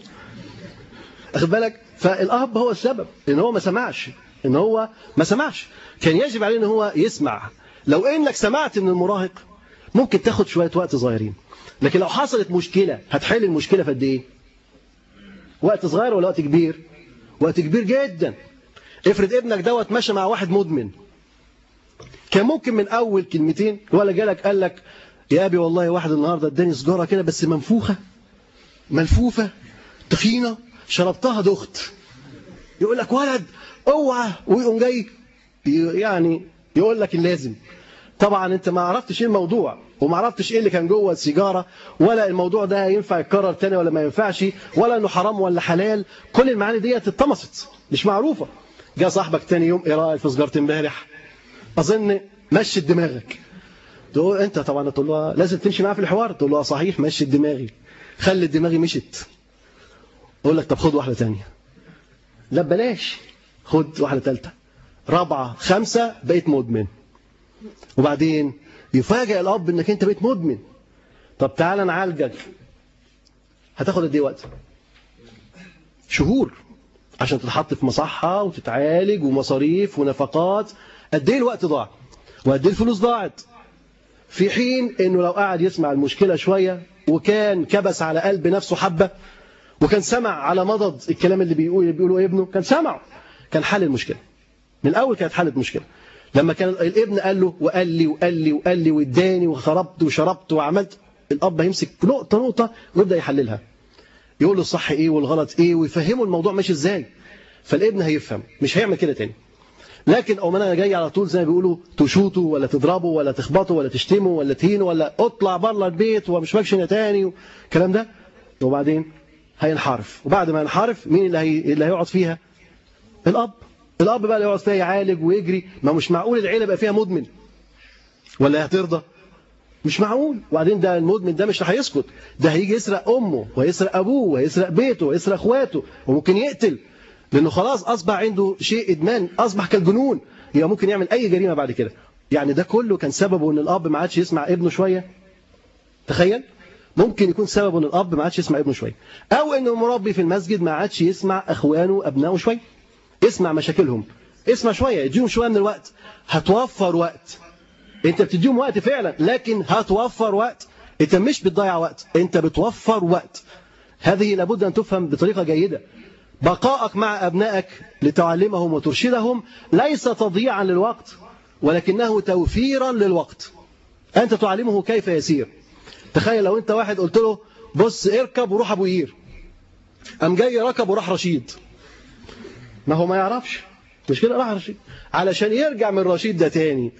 أخذ بالك؟ فالأب هو السبب إن هو ما سمعش إن هو ما سمعش. كان يجب عليه إن هو يسمع. لو إنك سمعت من المراهق ممكن تاخد شوية وقت صغيرين. لكن لو حصلت مشكلة هتحل المشكلة في قد إيه؟ وقت صغير ولا وقت كبير؟ وقت كبير جدا. افرض ابنك دوت ماشي مع واحد مدمن. كان ممكن من أول كلمتين ولا جالك قال لك يا أبي والله واحد النهارده اداني سجارة كده بس منفوخة ملفوفه تخينة شربتها دخت. يقول لك ولد اوعى. ويقوم جاي يعني يقول لك اللازم. طبعا أنت ما عرفتش إيه الموضوع وما عرفتش إيه اللي كان جوه السيجارة ولا الموضوع ده ينفع يتكرر تاني ولا ما ينفعش ولا إنه حرام ولا حلال. كل المعاني ديت اتطمست مش معروفة. جاء صاحبك تاني يوم إيه رايك في سجاره امبارح. أظن مشت دماغك. تقول أنت طبعا تقول له لازم تمشي معاه في الحوار. تقول له صحيح مشي دماغي. خلي دماغي مشت. أقول لك طب خد واحدة ثانية لا بلاش خد واحدة ثالثه رابعة خمسة بقيت مدمن. وبعدين يفاجئ الأب إنك أنت بقيت مدمن. طب تعالى نعالجك هتاخد قد إيه وقت؟ شهور. عشان تتحط في مصحة وتتعالج ومصاريف ونفقات. قد إيه الوقت ضاع؟ وقد إيه الفلوس ضاعت؟ في حين إنه لو قعد يسمع المشكلة شوية وكان كبس على قلب نفسه حبة وكان سمع على مضض الكلام اللي بيقول اللي بيقوله ابنه كان سمعه كان حل المشكلة. من الأول كانت حلت مشكلة لما كان الابن قال له وقال لي وقال لي وقال لي واداني وخربت وشربت وعملت الأب هيمسك نقطة نقطة ويبدأ يحللها. يقول له الصح إيه والغلط إيه ويفهمه الموضوع ماشي إزاي. فالابن هيفهم مش هيعمل كده تاني. لكن أو أنا جاي على طول زي ما بيقولوا تشوطه ولا تضربه ولا تخبطه ولا تشتمه ولا تهينه ولا اطلع بره البيت ومش ماكش تاني الكلام ده. وبعدين هينحرف. وبعد ما ينحرف مين اللي هي... اللي هيقعد فيها؟ الأب. الأب بقى اللي يقعد فيها يعالج ويجري ما مش معقول العيلة يبقى فيها مدمن. ولا هترضى مش معقول. وبعدين ده المدمن ده مش هيسكت ده هيجي يسرق أمه ويسرق أبوه ويسرق بيته ويسرق أخواته وممكن يقتل. لأنه خلاص أصبح عنده شيء إدمان أصبح كالجنون. يبقى ممكن يعمل أي جريمة بعد كده. يعني ده كله كان سببه إن الأب ما عادش يسمع ابنه شوية. تخيل. ممكن يكون سببه إن الأب ما عادش يسمع ابنه شوية. أو ان المربي في المسجد ما عادش يسمع أخوانه وابنائه شوية. اسمع مشاكلهم. اسمع شوية اديهم شوية من الوقت. هتوفر وقت. انت بتديهم وقت فعلا لكن هتوفر وقت. انت مش بتضيع وقت انت بتوفر وقت. هذه لابد أن تفهم بطريقة جيدة. بقائك مع أبنائك لتعلمهم وترشدهم ليس تضييعا للوقت ولكنه توفيرا للوقت. أنت تعلمه كيف يسير. تخيل لو أنت واحد قلت له بص اركب وروح أبو قير قام جاي ركب وراح رشيد. ما هو ما يعرفش. مش كده راح رشيد علشان يرجع من رشيد ده تاني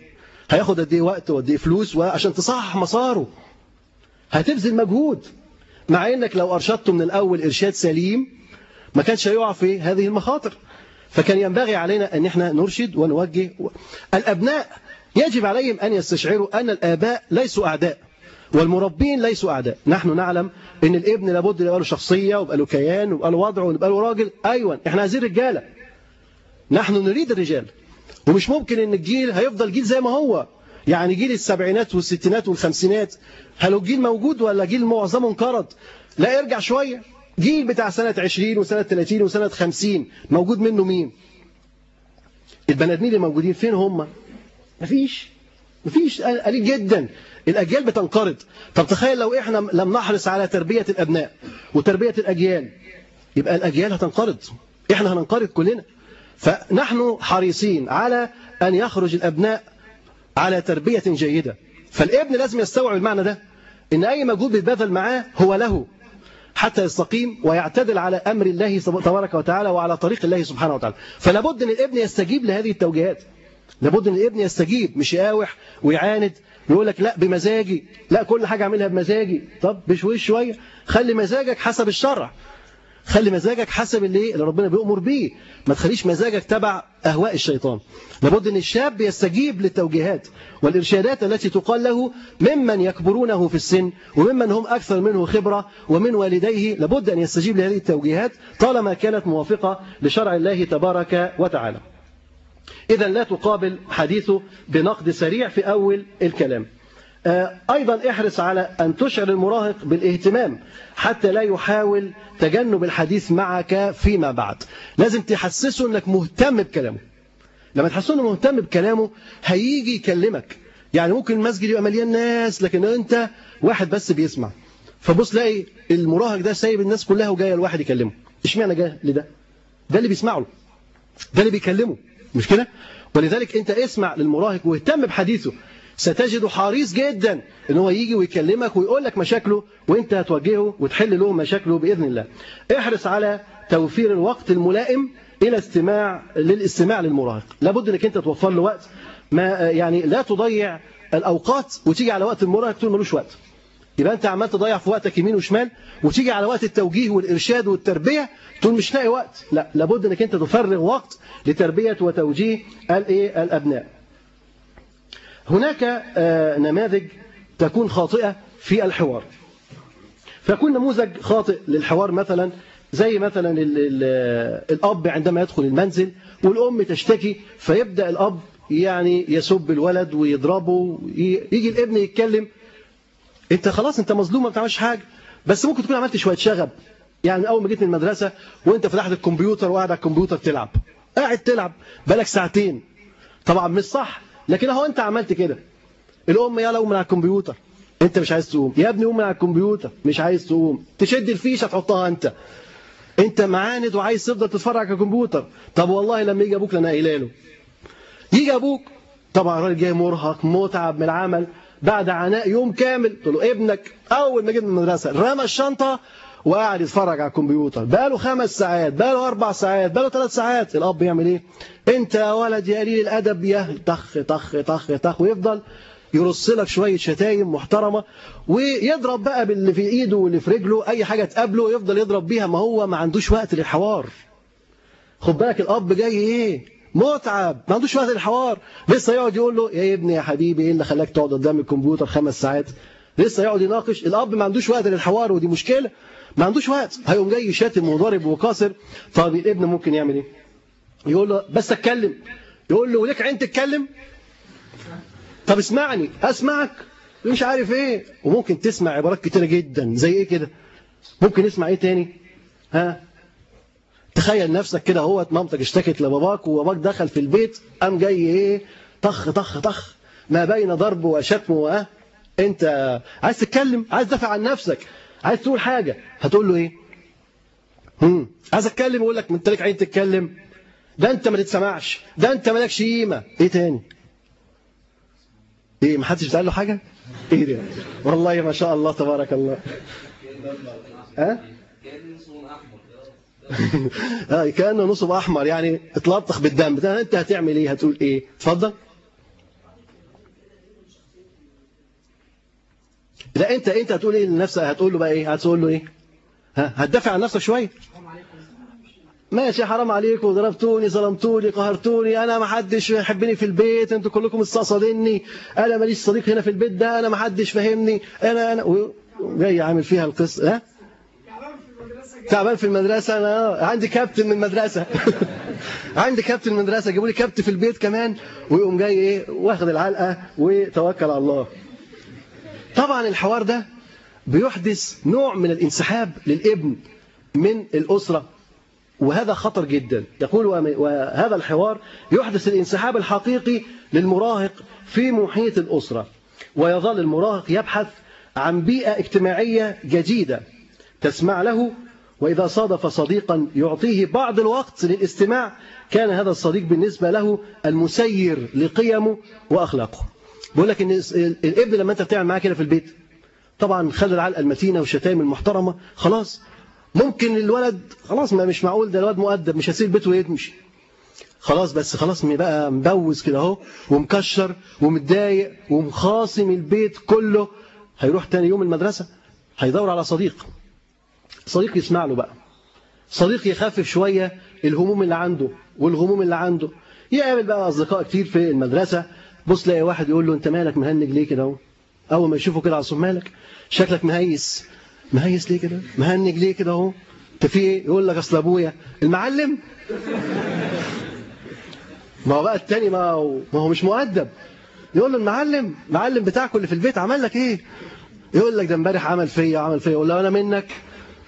هياخد قد إيه وقت وقد إيه فلوس وعشان تصحح مساره. هتبذل مجهود. مع إنك لو أرشدته من الأول إرشاد سليم ما كانش هيقع في هذه المخاطر. فكان ينبغي علينا أن إحنا نرشد ونوجه الأبناء يجب عليهم أن يستشعروا أن الآباء ليسوا أعداء والمربين ليسوا أعداء. نحن نعلم إن الابن لابد يبقى له شخصية ويبقى له كيان ويبقى له وضع ويبقى له راجل. أيوه إحنا عايزين رجالة. نحن نريد الرجال. ومش ممكن إن الجيل هيفضل جيل زي ما هو. يعني جيل السبعينات والستينات والخمسينات هل الجيل موجود ولا جيل معظمه انقرض؟ لا ارجع شوية. جيل بتاع سنة 20 وسنة 30 وسنة 50 موجود منه مين؟ البني آدمين اللي موجودين فين هم؟ مفيش. مفيش. قليل جدا. الأجيال بتنقرض. طب تخيل لو إحنا لم نحرص على تربية الأبناء وتربية الأجيال يبقى الأجيال هتنقرض. إحنا هننقرض كلنا. فنحن حريصين على أن يخرج الأبناء على تربية جيدة. فالابن لازم يستوعب المعنى ده إن أي مجهود بيتبذل معاه هو له حتى يستقيم ويعتدل على أمر الله تبارك وتعالى وعلى طريق الله سبحانه وتعالى. فلابد أن الابن يستجيب لهذه التوجيهات. لابد أن الابن يستجيب مش يقاوح ويعاند ويقول لك لا بمزاجي لا كل حاجة أعملها بمزاجي. طب بشويش شوية خلي مزاجك حسب الشرع. خلي مزاجك حسب اللي, اللي ربنا بيأمر بيه. ما تخليش مزاجك تبع أهواء الشيطان. لابد أن الشاب يستجيب للتوجيهات والإرشادات التي تقال له ممن يكبرونه في السن وممن هم أكثر منه خبرة ومن والديه. لابد أن يستجيب لهذه التوجيهات طالما كانت موافقة لشرع الله تبارك وتعالى. إذا لا تقابل حديثه بنقد سريع في أول الكلام. أيضا احرص على أن تشعر المراهق بالاهتمام حتى لا يحاول تجنب الحديث معك فيما بعد. لازم تحسسه أنك مهتم بكلامه. لما تحسسه أنه مهتم بكلامه هيجي يكلمك. يعني ممكن المسجد يبقى مليان ناس لكن أنت واحد بس بيسمع. فبص لاقي المراهق ده سايب الناس كلها وجاي الواحد يكلمه. اشمعنى جاي لده؟ ده اللي بيسمعه. ده اللي بيكلمه. مش كده؟ ولذلك أنت اسمع للمراهق واهتم بحديثه. ستجده حريص جدا إن هو يجي ويكلمك ويقول لك مشاكله وإنت هتواجهه وتحل له مشاكله بإذن الله. احرص على توفير الوقت الملائم إلى استماع للاستماع للمراهق. لابد إنك أنت توفر له وقت. ما يعني لا تضيع الأوقات وتيجي على وقت المراهق تقول ملوش وقت. يبقى أنت عمال تضيع في وقتك يمين وشمال وتيجي على وقت التوجيه والإرشاد والتربية تقول مش لاقي وقت. لا لابد إنك أنت تفرغ وقت لتربية وتوجيه الايه الأبناء. هناك آه، نماذج تكون خاطئة في الحوار. فيكون نموذج خاطئ للحوار مثلا زي مثلا ال الأب عندما يدخل المنزل والأم تشتكي فيبدأ الأب يعني يسب الولد ويضربه يجي الابن يتكلم أنت خلاص أنت مظلوم ما بتعملش حاجة. بس ممكن تكون عملت شوية شغب. يعني أول ما جيت من المدرسة وأنت فتحت الكمبيوتر وقاعد على الكمبيوتر تلعب. قاعد تلعب بقالك ساعتين. طبعا مش صح. لكن اهو انت عملت كده. الام يلا قوم من على الكمبيوتر. انت مش عايز تقوم. يا ابني قوم من على الكمبيوتر. مش عايز تقوم. تشد الفيشه تحطها انت. انت معاند وعايز تفضل تتفرج على الكمبيوتر. طب والله لما يجي أبوك لنا قايله له. يجي أبوك. طبعا الراجل جاي مرهق متعب من العمل. بعد عناء يوم كامل قلت له ابنك. أول ما جه من المدرسة رمى الشنطة وقاعد يتفرج على الكمبيوتر. بقاله خمس ساعات بقاله أربع ساعات بقاله ثلاث ساعات الأب يعمل إيه؟ أنت يا ولد يا قليل الأدب يا طخ طخ طخ طخ ويفضل يرص لك شوية شتايم محترمة ويضرب بقى باللي في إيده واللي في رجله أي حاجة تقابله يفضل يضرب بيها ما هو ما عندوش وقت للحوار. خد بالك الأب جاي إيه؟ متعب ما عندوش وقت للحوار. لسه يقعد يقول له يا ابني يا حبيبي إيه اللي خلاك تقعد قدام الكمبيوتر خمس ساعات؟ لسه يقعد يناقش الأب ما عندوش وقت للحوار ودي مشكلة. ما عندوش وقت. هيقوم جاي شاتم وضارب وكاسر. طب الابن ممكن يعمل إيه؟ يقول له بس اتكلم. يقول له وليك عين تتكلم؟ طب اسمعني اسمعك مش عارف إيه. وممكن تسمع عبارات كتيرة جدا. زي إيه كده؟ ممكن نسمع إيه تاني؟ ها؟ تخيل نفسك كده هو مامتك اشتكت لباباك وباباك دخل في البيت. قام جاي إيه؟ طخ طخ طخ. ما بين ضرب وشتم واه أنت عايز تتكلم؟ عايز تدافع عن نفسك. عايز تقول حاجة هتقول له إيه؟ هم. عايز أتكلم يقول لك أنت لك عين تتكلم. ده أنت ما تتسمعش ده أنت مالكش قيمة. إيه تاني؟ إيه ما حدش بتقول له حاجة؟ إيه ده؟ والله ما شاء الله تبارك الله. ها؟ آه كأنه نصب أحمر يعني اتلطخ بالدم. أنت هتعمل إيه؟ هتقول إيه؟ اتفضل. لا انت أنت هتقول إيه لنفسك؟ هتقول له بقى إيه؟ هتقول له إيه؟ ها؟ هتدافع عن نفسك شوية؟ ماشي حرام عليكم ضربتوني ظلمتوني قهرتوني أنا ما حدش يحبني في البيت أنتوا كلكم مستقصديني أنا ماليش صديق هنا في البيت ده أنا ما حدش فاهمني أنا أنا جاي عامل فيها القصة ها؟ تعبان في المدرسة أنا عندي كابتن من المدرسة. عندي كابتن من المدرسة جيبوا لي كابتن في البيت كمان ويقوم جاي إيه؟ واخد العلقة وتوكل على الله. طبعا الحوار ده بيحدث نوع من الانسحاب للابن من الأسرة وهذا خطر جدا. يقول وهذا الحوار يحدث الانسحاب الحقيقي للمراهق في محيط الأسرة. ويظل المراهق يبحث عن بيئة اجتماعية جديدة تسمع له وإذا صادف صديقا يعطيه بعض الوقت للاستماع. كان هذا الصديق بالنسبة له المسير لقيمه وأخلاقه. بقول لك إن الابن لما أنت بتعمل معاه كده في البيت طبعا خلى العلقة المتينة والشتائم المحترمة خلاص. ممكن الولد خلاص ما مش معقول ده الولد مؤدب مش هيسيب بيته ويمشي. خلاص بس خلاص بقى مبوز كده أهو ومكشر ومتضايق ومخاصم البيت كله. هيروح تاني يوم المدرسة هيدور على صديق. صديق يسمع له بقى. صديق يخفف شوية الهموم اللي عنده والغموم اللي عنده. يقابل بقى أصدقاء كتير في المدرسة بص لاقي واحد يقول له أنت مالك مهنج ليه كده أهو؟ أول ما يشوفه كده على مالك؟ شكلك مهيس. مهيس ليه كده؟ مهنج ليه كده أهو؟ أنت في إيه؟ يقول لك أصل أبويا. المعلم؟ ما هو بقى التاني ما هو, ما هو مش مؤدب. يقول له المعلم معلم بتاعكم اللي في البيت عمل لك إيه؟ يقول لك ده امبارح عمل فيا عمل فيا. يقول له أنا منك.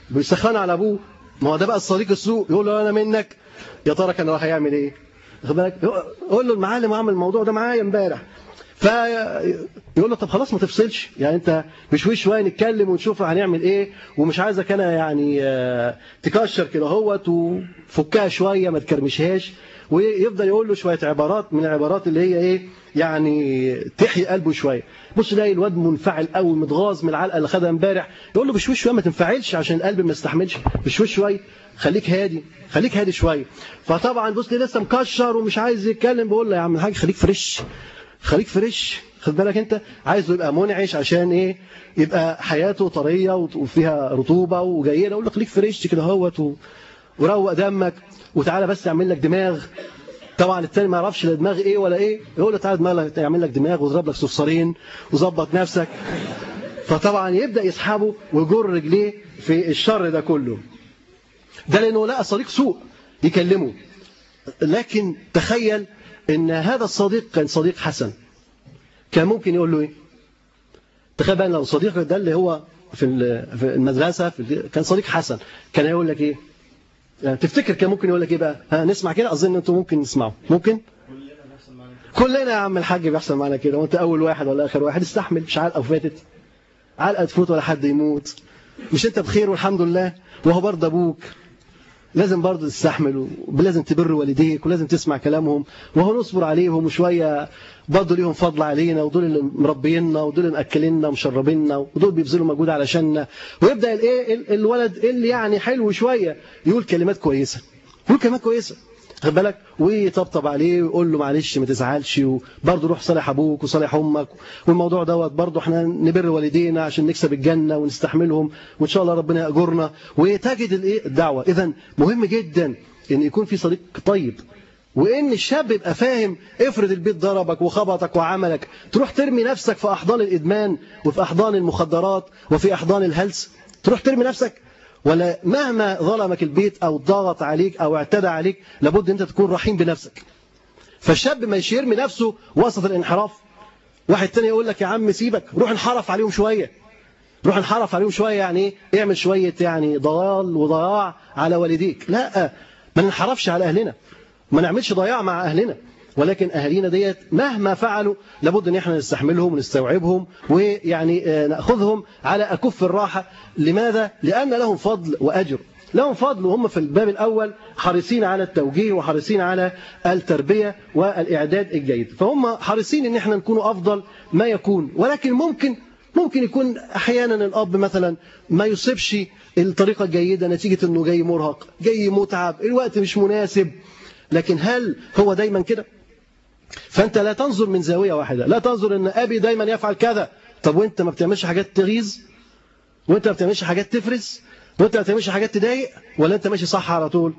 بيسخن على أبوه. ما هو ده بقى الصديق السوء. يقول له أنا منك. يا ترى كان راح يعمل إيه؟ واخد بالك؟ يقول له المعلم عمل الموضوع ده معايا امبارح. فيقول له طب خلاص ما تفصلش. يعني انت مشوي شوية نتكلم ونشوف هنعمل إيه. ومش عايزك أنا يعني تكشر كده اهوت وفكها شوية ما تكرمشهاش. ويفضل يقول له شوية عبارات من العبارات اللي هي إيه يعني تحيي قلبه شوية. بص تلاقي الواد منفعل قوي متغاظ من العلقة اللي خدها امبارح. يقول له بشوي شوية ما تنفعلش عشان القلب ما يستحملش. بشوي شوية. خليك هادي خليك هادي شوية. فطبعا بص لسه مكشر ومش عايز يتكلم. بقول له يا عم الحاج خليك fresh خليك fresh. خد بالك انت عايزه يبقى منعش عشان إيه؟ يبقى حياته طرية وفيها رطوبة وجيده أقول له خليك fresh كده اهوت وروق دمك وتعالى بس اعمل لك دماغ. طبعا التاني ما يعرفش لا دماغ إيه ولا إيه. يقول له تعالى دماغ يعمل لك دماغ ويضرب لك صفصارين وظبط نفسك. فطبعا يبدأ يسحبه ويجر رجليه في الشر ده كله. ده لأنه لقى صديق سوء يكلمه. لكن تخيل إن هذا الصديق كان صديق حسن. كان ممكن يقول له إيه؟ تخيل بقى لو صديقك ده اللي هو في ال- في المدرسة في كان صديق حسن كان هيقول لك إيه؟ يعني تفتكر كان ممكن يقول لك إيه بقى؟ ها نسمع كده؟ أظن أنتوا ممكن تسمعوا ممكن؟ كلنا يا عم الحاج بيحصل معانا كده. وأنت أول واحد ولا آخر واحد؟ استحمل مش علقة وفاتت. علقة تفوت ولا حد يموت. مش أنت بخير والحمد لله؟ وهو برضه أبوك. لازم برضه تستحمل ولازم تبر والديك ولازم تسمع كلامهم. وهو نصبر عليهم وشوية برضه ليهم فضل علينا ودول اللي مربينا ودول اللي مأكليننا ومشربيننا ودول بيبذلوا مجهود علشاننا ويبدأ الايه ال- الولد اللي يعني حلو شوية يقول كلمات كويسة يقول كلمات كويسة. خد بالك؟ ويطبطب عليه ويقول له معلش ما تزعلش وبرضه روح صالح أبوك وصالح أمك والموضوع دوت. برضه إحنا نبر والدينا عشان نكسب الجنة ونستحملهم وإن شاء الله ربنا يأجرنا. وتجد الإيه؟ الدعوة. اذا مهم جدا إن يكون في صديق طيب وإن الشاب يبقى فاهم افرض البيت ضربك وخبطك وعملك تروح ترمي نفسك في أحضان الإدمان وفي أحضان المخدرات وفي أحضان الهلس تروح ترمي نفسك ولا مهما ظلمك البيت أو ضغط عليك أو اعتدى عليك لابد أنت تكون رحيم بنفسك. فالشاب ما يرمي نفسه وسط الانحراف. واحد تاني يقول لك يا عم سيبك روح انحرف عليهم شوية. روح انحرف عليهم شوية يعني إيه؟ اعمل شوية يعني ضلال وضياع على والديك. لا ما ننحرفش على أهلنا. ما نعملش ضياع مع أهلنا. ولكن أهالينا ديت مهما فعلوا لابد إن إحنا نستحملهم ونستوعبهم ويعني آه، نأخذهم على أكف الراحة. لماذا؟ لأن لهم فضل وأجر. لهم فضل وهم في الباب الأول حريصين على التوجيه وحريصين على التربية والإعداد الجيد. فهم حريصين إن إحنا نكون أفضل ما يكون. ولكن ممكن ممكن يكون أحيانا الأب مثلا ما يصيبش الطريقة الجيده نتيجة إنه جاي مرهق جاي متعب الوقت مش مناسب. لكن هل هو دايما كده؟ فأنت لا تنظر من زاوية واحدة. لا تنظر إن أبي دايما يفعل كذا. طب وأنت ما بتعملش حاجات تغيظ؟ وأنت ما بتعملش حاجات تفرس وأنت ما بتعملش حاجات تضايق؟ ولا أنت ماشي صح على طول؟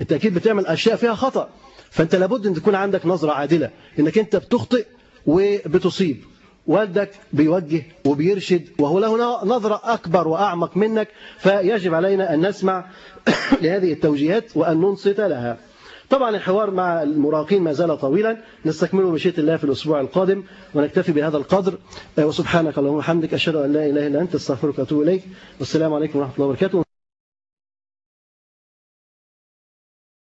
أنت أكيد بتعمل أشياء فيها خطأ. فأنت لابد إن تكون عندك نظرة عادلة. إنك أنت بتخطئ وبتصيب. والدك بيوجه وبيرشد وهو له نظرة أكبر وأعمق منك. فيجب علينا أن نسمع لهذه التوجيهات وأن ننصت لها. طبعا الحوار مع المراهقين ما زال طويلا. نستكمله بشيء الله في الأسبوع القادم ونكتفي بهذا القدر. وسبحانك اللهم وبحمدك أشهد أن لا إله إلا أنت أستغفرك وأتوب إليك. والسلام عليكم ورحمة الله وبركاته.